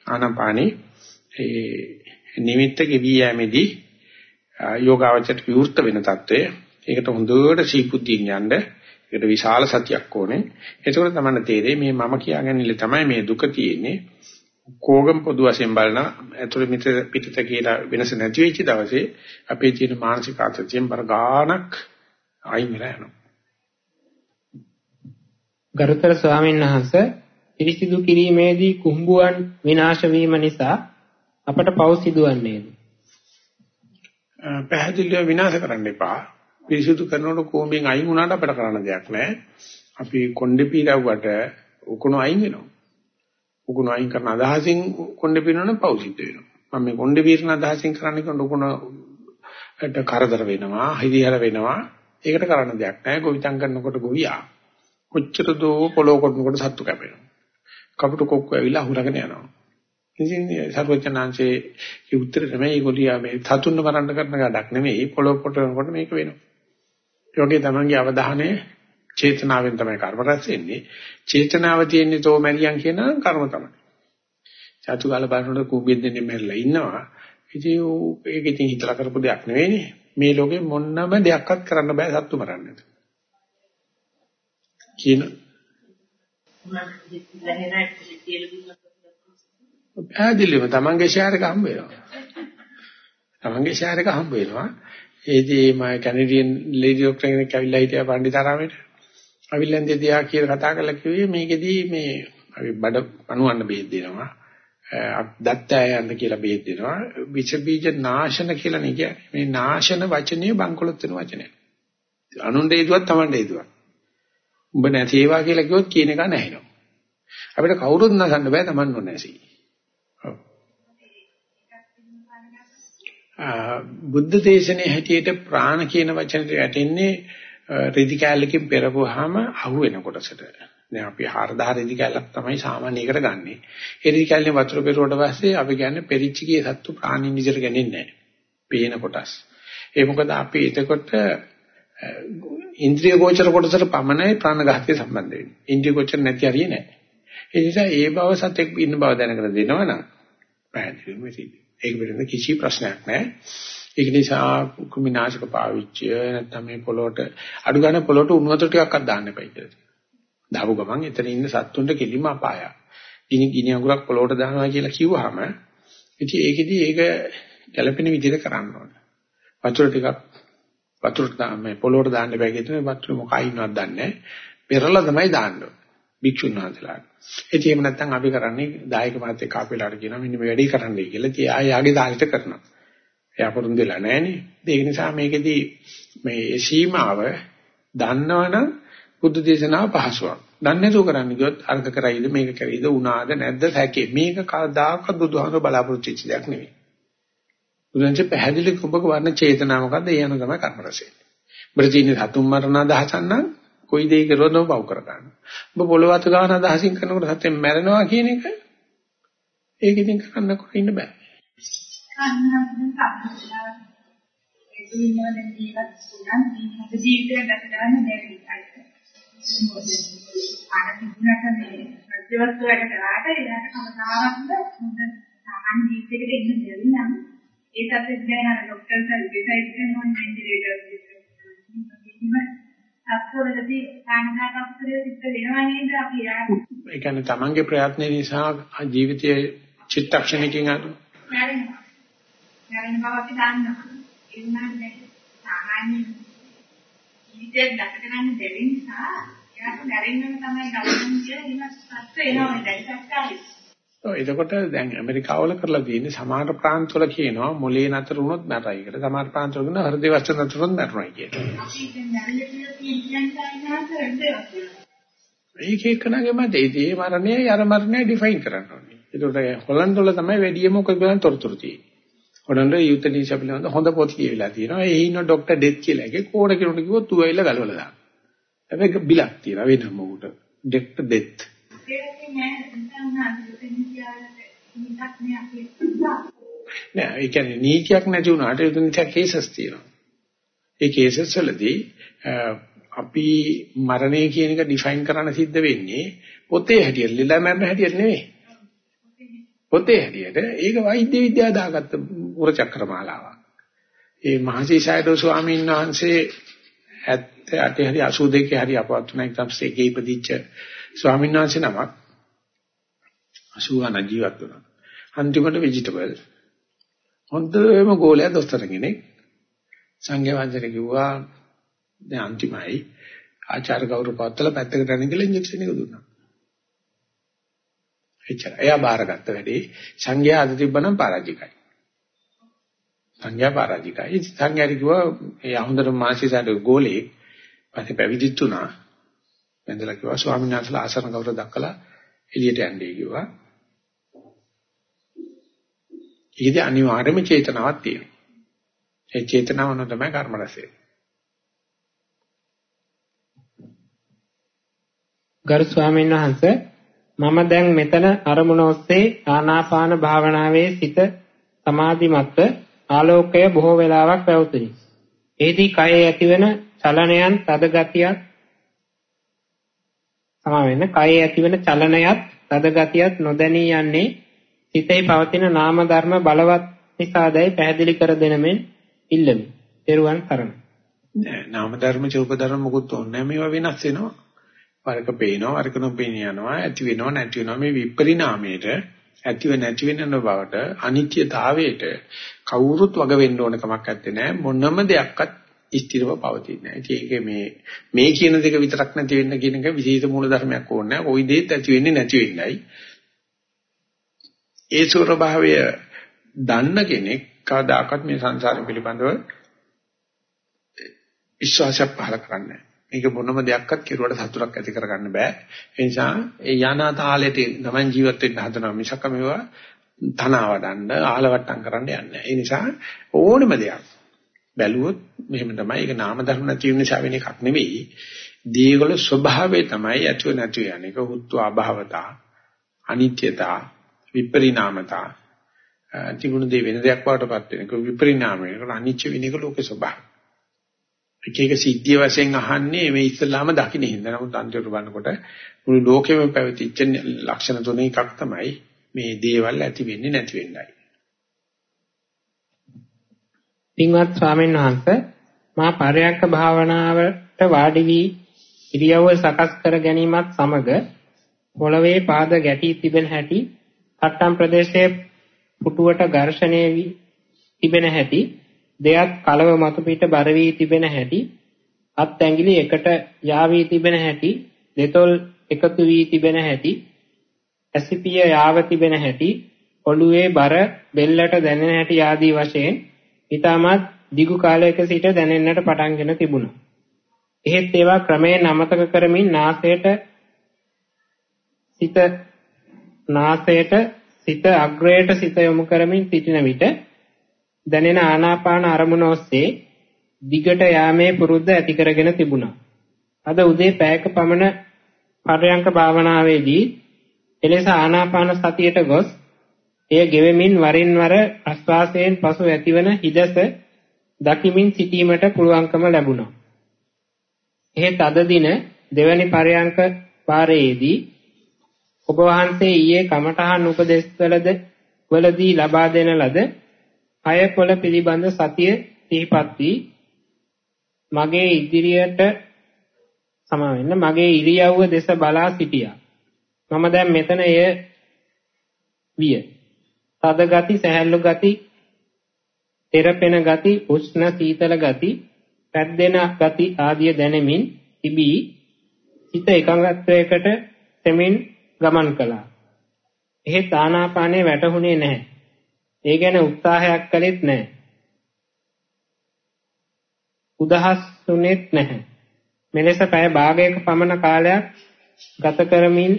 ආනාපානි ඒ නිමිත්ත ගෙවී යෑමේදී යෝගාවචරට විවෘත වෙන తත්වය. ඒකට හොඳට සීකුද්ධියෙන් යන්න ඒකට විශාල සතියක් ඕනේ. ඒකෝර තමයි තේරෙන්නේ මේ මම කියාගන්නේ තමයි මේ දුක තියෙන්නේ. කෝගම් පොදු වශයෙන් බලන ඇතුළ මිත පිටත කියලා වෙනස නැති වෙච්ච දවසේ අපේ තියෙන මානසික ආතතියෙන් බර ගාණක් අයින් වෙලා යනවා. ගරුතර ස්වාමීන් වහන්සේ පිරිසිදු කිරීමේදී කුඹුවන් විනාශ වීම නිසා අපට පව සිදුවන්නේද? පැහැදිලිව විනාශ කරන්න එපා. පිරිසිදු කරනකොට කෝඹෙන් අයින් වුණාට අපිට කරන්න දෙයක් නැහැ. අපි කොණ්ඩේ පීරවුවට උකුණු අයින් වෙනවා. උකුණු අයින් කරන අදහසින් කොණ්ඩේ පීරනවනම් පව සිද්ධ වෙනවා. මම මේ කොණ්ඩේ පීරන අදහසින් කරන්නේ කොණ්ඩ උකුණට කරදර වෙනවා, හිරිහැර වෙනවා. ඒකට කරන්න දෙයක් නැහැ. ගොවිතැන් කරනකොට ගොවියා කොච්චර දෝ පොළොව කොටනකොට සත්තු කැපෙනවා. කපුට කොක්ක ඇවිල්ලා අහුරගෙන යනවා. ඉතින් සර්වචනාංශයේ ඒ උත්තර තමයි ඒගොල්ලියා මේ සතුන්න මරන්න කරන ගඩක් නෙමෙයි පොළොව කොටනකොට මේක වෙනවා. ඒ වගේ තමන්ගේ අවධානය චේතනාවෙන් තමයි කර්ම රැස් වෙන්නේ. චේතනාව තියෙන්නේ තෝ මැරියන් කියන කර්ම තමයි. චතු කාල බලනකොට කුඹෙන් දෙන්නේ මැරිලා ඉන්නවා. ඉතින් ඒක ඉතින් හිතලා කරපු දෙයක් නෙවෙයිනේ. මේ ලෝකේ මොන්නම දෙයක්වත් කරන්න බෑ සත්තු මරන්න. කියන පැහැදිලිව තමන්ගේ ෂෙයාර් එක හම්බ වෙනවා. තමන්ගේ ෂෙයාර් එක හම්බ වෙනවා. ඒදී මම කැනඩියන් ලේඩි ඩොක්ටර් කෙනෙක් ඇවිල්ලා හිටියා පණ්ඩිතාරාමේට. අවිල්ලන්දී දිහා කියලා කතා කරලා කිව්වේ මේකෙදී මේ අපි බඩ පණුවන්න බෙහෙත් දෙනවා. දත්තය යන්න කියලා බෙහෙත් දෙනවා. විස බීජ නාශන කියලා නේ කියන්නේ. මේ නාශන වචනේ බංකොලොත් වෙන වචනයක්. අනුණ්ඩේ දුවත් Tamande දුවත්. උඹ නැතිවා කියලා කිව්වොත් කියන එක නැහිනවා. අපිට කවුරුත් නසන්න බෑ Taman නොනැසී. බුද්ධ දේශනේ හැටියට ප්‍රාණ කියන වචනට යටින්නේ රිදි කැලලකින් පෙරපුවාම අහු වෙන කොටසට. දැන් අපි 4000 රිදි කැලලක් තමයි සාමාන්‍ය එකට ගන්නෙ. ඒ රිදි කැලලෙන් වතුර පෙරුවට පස්සේ අපි කියන්නේ පෙරිච්ච ගිය සත්තු ප්‍රාණින් විදිහට ගන්නේ නැහැ. පේන කොටස්. ඒ මොකද අපි එතකොට ඉන්ද්‍රිය ගෝචර කොටසට පමණයි ප්‍රාණඝාතය සම්බන්ධ වෙන්නේ. ඉන්ද්‍රිය ගෝචර නැති හරිය නැහැ. ඒ නිසා ඒ බව සත්‍යක් ඉන්න බව දැනගෙන දෙනවනම් පැහැදිලිවම සිද්ධ. ඒක පිළිබඳ කිසි ප්‍රශ්නයක් නැහැ. ඒක නිසා කුමිනාශක පාවිච්චය නැත්නම් මේ පොළොට අඩු ගන්න පොළොට උණු වතුර ටිකක්වත් දාන්න එපා කියලා. දාපු ගමන් එතන ඉන්න සත්තුන්ට කෙලිම අපායක්. ගිනි ගිනි අඟුරක් පොළොට දානවා කියලා කිව්වහම ඉතින් ඒකෙදි ඒක ගැළපෙන විදිහට කරන්න ඕනේ. වතුර ටිකක් වතුරට මේ පොළොවට දාන්න බෑ කියන වතුර මොකයි ඉන්නවද දන්නේ නැහැ. පෙරලා තමයි දාන්න ඕනේ. භික්ෂුන් වහන්සේලාට. ඒ එහෙම නැත්නම් අපි කරන්නේ දායක මාත් එක්ක අපේලාට කියනවා මෙන්න මේ වැඩේ කරන්නයි කියලා. ඉතින් ආය යාගේ දාලිට කරනවා. එයා පුරුදු වෙලා නැහනේ. ඒක නිසා මේකෙදී මේ සීමාව දන්නවනම් බුද්ධ දේශනාව පහසුවක්. දන්නේ නැතුව කරන්න ගියොත් අර්ථ කරයිද මේක කරයිද උනාද නැද්ද සැකේ. මේක කවදාකවත් බුදුහාමර බලාපොරොත්තු වෙච්ච දෙයක් නෙවෙයි. බුදුන්සේ පැහැදිලි කුඹක වර්ණ චේතනාව මොකද්ද? ඒ යන තමයි කර්ම රසය. බ්‍රජීනි සතුම් මරණ අදහසන් නම් කොයි දෙයක රොදව පව කර ගන්න. ඔබ පොළොව අත ගන්න අදහසින් කරනකොට සත්‍යෙන් මැරෙනවා කියන එක ඒක ඉතින් කරන්න කර ඉන්න බෑ. ජීවිතය ගත කරන්න බැරි අර තිබුණට මේ ප්‍රතිවස්තු වැඩ කරාට ඒකට කවදාවත් හොඳ සාමාන්‍ය ජීවිතයකට එන්න බැරි නම් ඒ තත්ත්වෙත් දැන් අර ડોක්ටර්ස් ඩිසයිඩ් කරනවා වෙන්ටිලේටර් සාමාන්‍ය අපතරේ සිද්ධ වෙනවා නේද අපි ඒ කියන්නේ තමන්ගේ ප්‍රයත්න නිසා ජීවිතයේ චිත්තක්ෂණකින් අර මැරෙනවා. මැරෙන බව අපි දන්නවා. වුණාට සාමාන්‍ය ජීවිතයක් ගත කරන්න බැරි නිසා එයාට මැරෙන්නම තමයි ගලන්නේ කියලා එහෙම සත්‍ය එනවා දැන් සත්‍යයි. ඔව් එතකොට දැන් ඇමරිකාවල කරලා තියෙන්නේ සමහර ප්‍රාන්තවල කියනවා මොලේ නතර වුණොත් මැරයි කියලා. සමහර ප්‍රාන්තවල කියනවා හෘද වස්තු නතර වුණොත් මැරෙනවා කියලා. ඒක එක්කනගේ මතේ ඒ මරණය අර මරණය ඩිෆයින් කරන්න ඕනේ. ඒකට හොලන්ඩ් වල තමයි වැඩිම මොකද බලන්න තොරතුරු තියෙන්නේ. හොලන්ඩ් යුතනීෂා පිළිබඳ හොඳ පොත් කියවිලා තියෙනවා. ඒ ඉන්න ડોක්ටර් ඩෙත් කියලා එකේ කෝඩ කෙනෙකුට කිව්වොත් ඌ ඇවිල්ලා ගලවලා දානවා. හැබැයි බිලක් තියෙනවා වෙනම උකට. Doctor death. නෑ ඒ කියන්නේ නීතියක් නැති වුණාට ඒ තුන කේසස් තියෙනවා. ඒ කේසස් වලදී අපි මරණය කියන එක ඩිෆයින් කරන්න සිද්ධ වෙන්නේ පොතේ හැටියට ලිලා මරණ හැටියට නෙවෙයි. පොතේ හැටියට ඒක වෛද්‍ය විද්‍යාව දාගත්ත උරචක්‍රමාලාවක්. ඒ මහසීසයඩෝ ස්වාමීන් වහන්සේ 78 හරි 82 හරි අපවත් තුනක් තමයි ඉපදිච්ච ස්වාමීන් වහන්සේ නමක් 89 ජීවත් වුණා. අන්තිමට ভেජිටබල් හොඳම ගෝලයා දොස්තර කෙනෙක් සංඝයා වහන්සේට කිව්වා දැන් අන්තිමයි ආචාර්ය ගෞරව පවත්වලා පැත්තකට යන්න කියලා ඉන්ජෙක්ෂන් එක දුන්නා. එච්චර. එයා බාරගත්ත වැඩේ සංඝයා අද තිබ්බනම් පරාජිකයි. සංඝයා පරාජිකයි. සංඝයාට කිව්වා ඒ හොඳට මාසිසාර ගෝලේ පස්සේ පැවිදිත් වුණා. වැඳලා කිව්වා ස්වාමීන් වහන්සේලා ආසන ගෞරව දක්කලා එළියට යන්නේ කිව්වා. ඒකදී අනිවාර්යයෙන්ම චේතනාවක් තියෙනවා. ඒ චේතනාව නෝ තමයි කර්ම රසය. ගරු ස්වාමීන් වහන්සේ මම දැන් මෙතන අරමුණ ඔස්සේ ආනාපාන භාවනාවේ සිත සමාධිමත්ව ආලෝකය බොහෝ වෙලාවක් පැවතුනි. එෙහිදී කයේ ඇතිවන චලනයන් තද ගතියක් සමා වෙන්න කයේ ඇතිවන චලනයත් තද ගතියත් නොදැනී යන්නේ සිතේ පවතින නාම ධර්ම බලවත් නිසාදයි පැහැදිලි කර දෙනමෙන් ඉල්ලමි. ත්වන් සරණයි. නෑ නාම ධර්ම චූප ධර්ම මොකුත් ඕනේ මේවා වෙනස් වෙනවා. වරක පේනවා වරක නොපේන යනවා ඇති වෙනව නැති වෙනව මේ විපරිණාමයට ඇතිව නැති වෙන බවට අනිත්‍යතාවයට කවුරුත් වග වෙන්න ඕන කමක් නැත්තේ නෑ මොනම දෙයක්වත් ස්ථිරව පවතින්නේ නෑ. ඒක මේ මේ කියන දෙක විතරක් නැති වෙන්න කියන එක විශේෂ මූල ධර්මයක් ඕනේ නෑ. ওই දෙයත් ඇති වෙන්නේ නැති වෙන්නයි. ඒ ස්වභාවය දන්න කෙනෙක් කවදාකවත් මේ සංසාරය පිළිබඳව විශ්වාසයක් පහල කරන්නේ නැහැ. මේක මොනම දෙයක්වත් කෙරුවට සතුටක් ඇති කරගන්න බෑ. ඒ නිසා ඒ යනා තාලෙට ගමන් ජීවත් වෙන්න හදනවා මිසක මේවා තනවාඩන්න ආලවට්ටම් කරන්න යන්නේ නැහැ. ඒ නිසා ඕනෙම දෙයක් බැලුවොත් මෙහෙම තමයි. ඒක නාම ධර්ම නැති වෙන නිසා වෙන එකක් නෙවෙයි. දීගල ස්වභාවය තමයි ඇතුව නැතු යන එක. හුත්ව අභවතා, අනිත්‍යතා, විපරිණාමතා. තිබුණු දේ වෙන දෙයක් වඩටපත් වෙන එක විපරිණාමය. ඒක අනිච්ච වෙන එක ලෝකේ ස්වභාවය. එක එක සිද්ධිය වශයෙන් අහන්නේ මේ ඉස්ලාම දකින්න හින්දා. නමුත් අන්තිමට බලනකොට මුළු ලෝකෙම පැවතිච්ච ලක්ෂණ තුන එකක් තමයි මේ දේවල් ඇති වෙන්නේ නැති වෙන්නයි. පින්වත් ස්වාමීන් වහන්සේ මා පරයන්ක භාවනාවට වාඩි වී ඉරියව්ව සකස් කර ගැනීමත් සමග පොළවේ පාද ගැටී තිබෙන හැටි අට්ටම් ප්‍රදේශයේ පුටුවට ඝර්ෂණය වී තිබෙන හැටි දෙයක් කලව මතු පිට බර වී තිබෙන හැටි අත් ඇඟිලි එකට යා වී තිබෙන හැටි දෙතොල් එකතු වී තිබෙන හැටි ඇසිපිය යාව තිබෙන හැටි ඔළුවේ බර බෙල්ලට දැනෙන හැටි ආදී වශයෙන් ඊටමත් දිගු කාලයක සිට දැනෙන්නට පටන්ගෙන තිබුණා. එහෙත් ඒවා ක්‍රමයෙන් අමතක කරමින් නාසයට සිත නාසයට සිත අග්‍රයට සිත යොමු කරමින් සිටින විට දැනෙන ආනාපාන අරමුණ ඔස්සේ දිගට යාමේ පුරුද්ද ඇති කරගෙන තිබුණා. අද උදේ පැයක පමණ පරයන්ක භාවනාවේදී එලෙස ආනාපාන සතියට ගොස් එය ගෙවෙමින් වරින් වර ආස්වාසයෙන් පසු ඇතිවන හිදස දකිමින් සිටීමට පුළුවන්කම ලැබුණා. එහෙත් අද දින දෙවැනි පරයන්ක වාරයේදී ඔබ වහන්සේ ඊයේ කමඨහන් උපදේශවලද වලදී ලබා දෙන ලද කය පොළ පිළිබඳ සතිය සිහිපත් වී මගේ ඉදිරියට සමා වෙන්න මගේ ඉරියව්ව දෙස බලා සිටියා. මම දැන් මෙතන එය විය. තද ගති, සැහැල්ලු ගති, තෙරපෙන ගති, උෂ්ණ සීතල ගති, පැද්දෙන ගති ආදිය දැනෙමින් තිබී හිත එකඟත්වයකට තෙමින් ගමන් කළා. එහෙත් ආනාපානේ වැටහුනේ නැහැ. ඒ ගැන උත්සාහයක් කළෙත් නැහැ. උදහස් තුනේත් නැහැ. මෙලෙස පැය භාගයක පමණ කාලයක් ගත කරමින්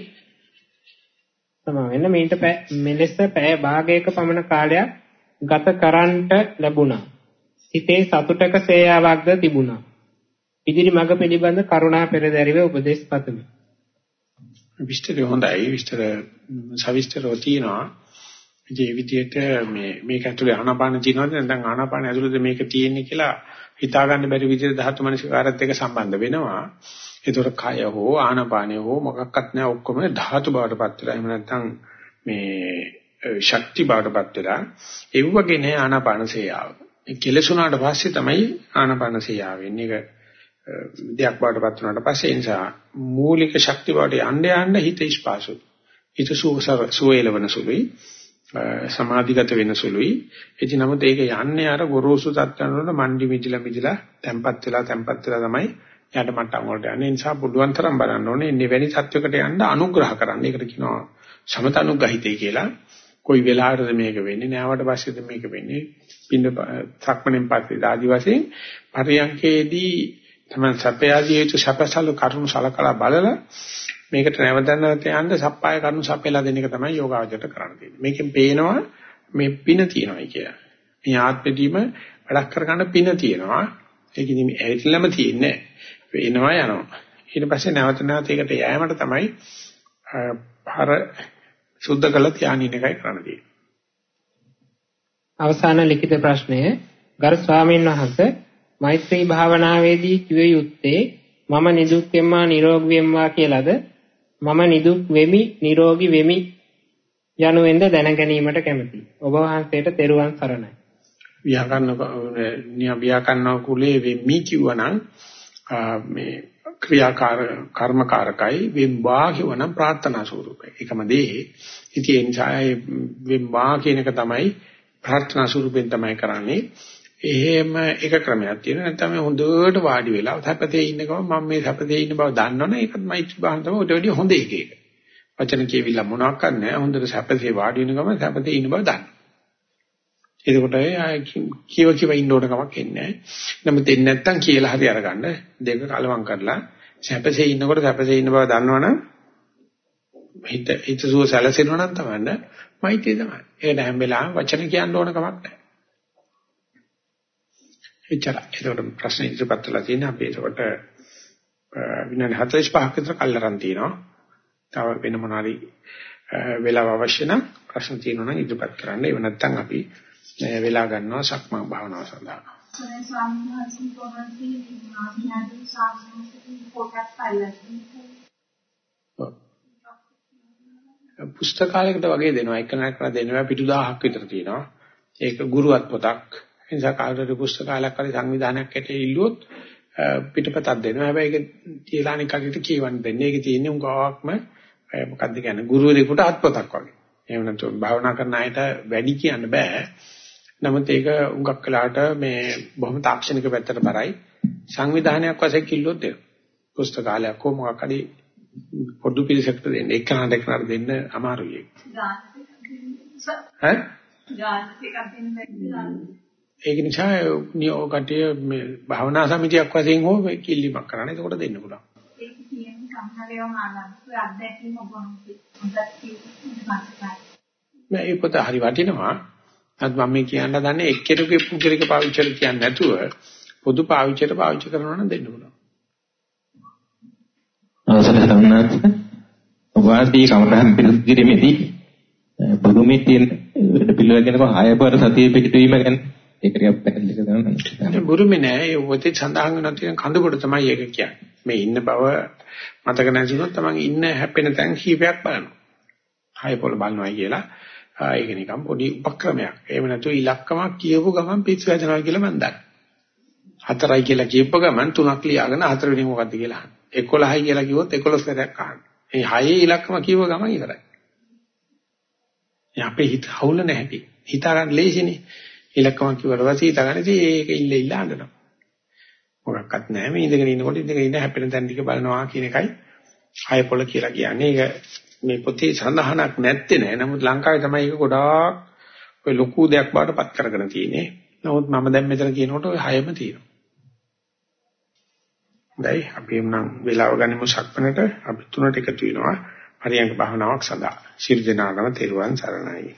සමා වෙන්න මේට මෙලෙස පැය භාගයක පමණ කාලයක් ගත කරන්නට ලැබුණා. හිතේ සතුටක සේයාවක්ද තිබුණා. ඉදිරි මඟ පිළිබඳ කරුණා පෙරදැරිව උපදේශ පතමි. විස්තරය හොඳයි විස්තර සවිස්තරව තියෙනවා. ඒ විදිහට මේ මේක ඇතුලේ ආනාපාන තියෙනවද නැත්නම් ආනාපාන ඇතුලේද මේක තියෙන්නේ කියලා හිතා ගන්න බැරි විදිහට ධාතු මනසිකාරත් එක්ක සම්බන්ධ වෙනවා. ඒතකොට කය හෝ ආනාපානය හෝ මොකක්වත් නැහැ ඔක්කොම ධාතු බවටපත් වෙලා එහෙම නැත්නම් මේ ශක්ති බවටපත් වෙලා ඒ වගේ නේ ආනාපාන සේයාව. ඒ කෙලසුණාට පස්සේ තමයි ආනාපාන සේයාව වෙන්නේ. ඒක දෙයක් බවටපත් වුණාට පස්සේ ඒ නිසා මූලික ශක්ති බවට යන්න යන්න හිත ඉස්පාසු. හිත සුවසර සුවේලවන සුළුයි. සමාධිගත වෙන සුළුයි. එදි නමුත් ඒක යන්නේ අර ගොරෝසු තත්ත්වන වල මණ්ඩි මිදිලා මිදිලා තැම්පත් වෙලා තැම්පත් වෙලා තමයි යට මට්ටම් වලට යන්නේ. ඒ නිසා පුළුවන් තරම් බලන්න ඕනේ එවැනි තත්වයකට යන්න අනුග්‍රහ කරන්න. ඒකට කියනවා සමත අනුග්‍රහිතයි කියලා. කොයි වෙලාවටද මේක වෙන්නේ? නෑවට පස්සේද මේක වෙන්නේ? පින්න සක්මණෙන් පස්සේ ආදි වශයෙන් පරියන්කේදී තමයි සපයාදී යුතු සපසලු කරුණු සලකලා බලලා මේකට නැවතනත් යන්න සප්පාය කරුණු සපයලා දෙන එක තමයි යෝගාවචරයට කරන්න තියෙන්නේ. මේකෙන් පේනවා මේ පින තියෙනවායි කියලා. මේ ආත්මෙදීම වැඩක් කරගන්න පින තියෙනවා. ඒක ඉතින් ඇවිත්ලාම තියෙන්නේ වෙනවා යනවා. ඊට පස්සේ නැවත නැවත ඒකට යෑමට තමයි හර සුද්ධ කළ ධානීන එකයි කරන්න තියෙන්නේ. අවසාන ලිඛිත ප්‍රශ්නය ගරු ස්වාමීන් වහන්සේ මෛත්‍රී භාවනාවේදී කිව යුත්තේ මම නිදුක් වෙම්මා නිරෝගී වෙම්මා කියලාද මම නිදුක් වෙමි නිරෝගී වෙමි යනුවෙන්ද දැන ගැනීමට කැමැතියි. ඔබ වහන්සේට තෙරුවන් සරණයි. ව්‍යාකරණ ව්‍යාකරණ කුලේ වෙමි කිව්වනම් මේ ක්‍රියාකාර කර්මකාරකයි වෙම්බා කියවනම් ප්‍රාර්ථනා ස්වරූපයි. ඒකම දේ. ඉතින් ඒ නිසා වෙම්බා කියන එක තමයි ප්‍රාර්ථනා ස්වරූපෙන් තමයි කරන්නේ. එහෙම එක ක්‍රමයක් තියෙනවා නැත්නම් මේ හොඳට වාඩි වෙලා සැපතේ ඉන්න ගමන් මම මේ සැපතේ ඉන්න බව දන්නවනේ ඒකත් මෛත්‍රී භාවන තමයි උට වැඩිය හොඳ එක ඒක. වචන කියවිලා මොනවක් කරන්නේ හොඳට සැපතේ වාඩි වෙන ගමන් සැපතේ ඉන්න බව දන්න. එතකොට කියව කියව ඉන්න ඕන කමක් එන්නේ නැහැ. නමුත් එන්නේ නැත්තම් කියලා හරි අරගන්න දෙක කලවම් කරලා සැපසේ ඉන්නකොට සැපසේ ඉන්න බව දන්නවනම් හිත හිත සුව සැලසෙනවා නම් තමයි මෛත්‍රිය තමයි. ඒකට හැම වෙලාවෙම වචන කියන්න ඕන කමක් නැහැ. එච්චරයි. ඒකට ප්‍රශ්න ඉදිරිපත් වෙලා තියෙන අපි ඒකට විනාඩි 45ක විතර කල්ලාරන් තියෙනවා. තව වෙන මොනාරි වෙලාව අවශ්‍ය නම් ප්‍රශ්න තියෙනවා නම් ඉදිරිපත් කරන්න. ඒව නැත්නම් අපි වෙලා ගන්නවා සක්මන් භාවනාව සඳහා. ස්වාමීන් වහන්සේ කොහොමද ආධ්‍යාත්මික සාසනික පොතක් පුස්තකාලයකට වගේ දෙනවා එකනක් කරලා දෙනවා පිටු 1000ක් විතර තියෙනවා ඒක ගුරුවත් පොතක් ඒ නිසා කාටද පුස්තකාලයක් හරි සංවිධානයක් ඇටේ ඉල්ලුවොත් පිටපතක් දෙනවා. හැබැයි ඒක තියලා නිකකට කියවන්න දෙන්නේ. ඒක තියෙන්නේ උගාවක්ම මොකක්ද කියන්නේ? ගුරුවරයෙකුට අත්පොතක් වගේ. එහෙම නැත්නම් භාවනා කරන අයට වැඩි කියන්න බෑ. නමුත් ඒක උඟක් කලකට මේ බොහොම තාක්ෂණික පැත්තට බරයි සංවිධානයක් වශයෙන් කිල්ලොත් දෙන්න පුස්තකාලයක් හෝ මොකක් හරි පොදු පිළිසකට දෙන්න. එක්කනට එක්කනට දෙන්න අමාරුයි ඈ ඒක නිසා නියෝගටිය මේ භාවනා සමිතියක් වශයෙන් හෝ කිල්ලීමක් කරන්න. එතකොට දෙන්න පුළුවන්. ඒක කියන්නේ සම්හරයම ආනන්ද අත්දැකීම ඔබ පොත හරි වටිනවා. අද මම මේ කියන්න දන්නේ එක්කෙනෙකුගේ පුද්ගලික පාවිච්චියට කියන්නේ නැතුව පොදු පාවිච්චියට පාවිච්චි කරනවා නම් දෙන්න පුළුවන්. සම්නාත් වාදී කමරහන් පිළිගිරීමේදී බුදුමේ තියෙන පිළිවෙල ගැන ආයපර සතිය පිටවීම ගැන ඒක ටිකක් පැහැදිලි කරගන්න. බුරුමේ නෑ ඒ ඔතේ සඳහන් වෙන තියෙන කඳුබඩ තමයි ඒක කියන්නේ. මේ ඉන්න බව මතක නැතිනොත් තමයි ඉන්න හැපෙන තැන් කීපයක් බලනවා. ආයපොළ බලනවා කියලා ඒක නිකන් පොඩි උපක්‍රමයක්. එහෙම නැතුව ඉලක්කමක් කියවපු ගමන් පිස්සු වැදෙනවා කියලා මම දන්නවා. හතරයි කියලා කියපුව ගමන් තුනක් ලියාගෙන හතරවෙනි මොකද්ද කියලා අහන්න. 11යි කියලා කිව්වොත් 11 සැරයක් අහන්න. මේ හයේ ඉලක්කම කියව ගමන් ඉවරයි. මේ අපේ හිත හවුල නැහැටි. හිතා ගන්න ලේසිනේ. ඉලක්කම කිව්වට පස්සේ හිතා ගන්න ඉතින් ඒක ඉල්ල ඉල්ල අඬනවා. මොකක්වත් නැහැ මේ ඉඳගෙන ඉන්නකොට ඉඳගෙන ඉන්න හැපෙන තැන් ටික බලනවා කියන එකයි හය පොළ කියලා කියන්නේ. ඒක මේ පොතේ සඳහනක් නැත්තේ නෑ. නමුත් ලංකාවේ තමයි ඒක ගොඩාක් ඔය ලොකු දෙයක් බවට පත් කරගෙන තියෙන්නේ. නමුත් මම දැන් මෙතන කියනකොට ඔය හයම තියෙනවා. දැයි අපි එම්නම් වෙලාව ගනිමු සක්මනට අපි තුනට එකතු වෙනවා. හරියංග භාවනාවක් සඳහා. ශිර දනාගම තෙරුවන් සරණයි.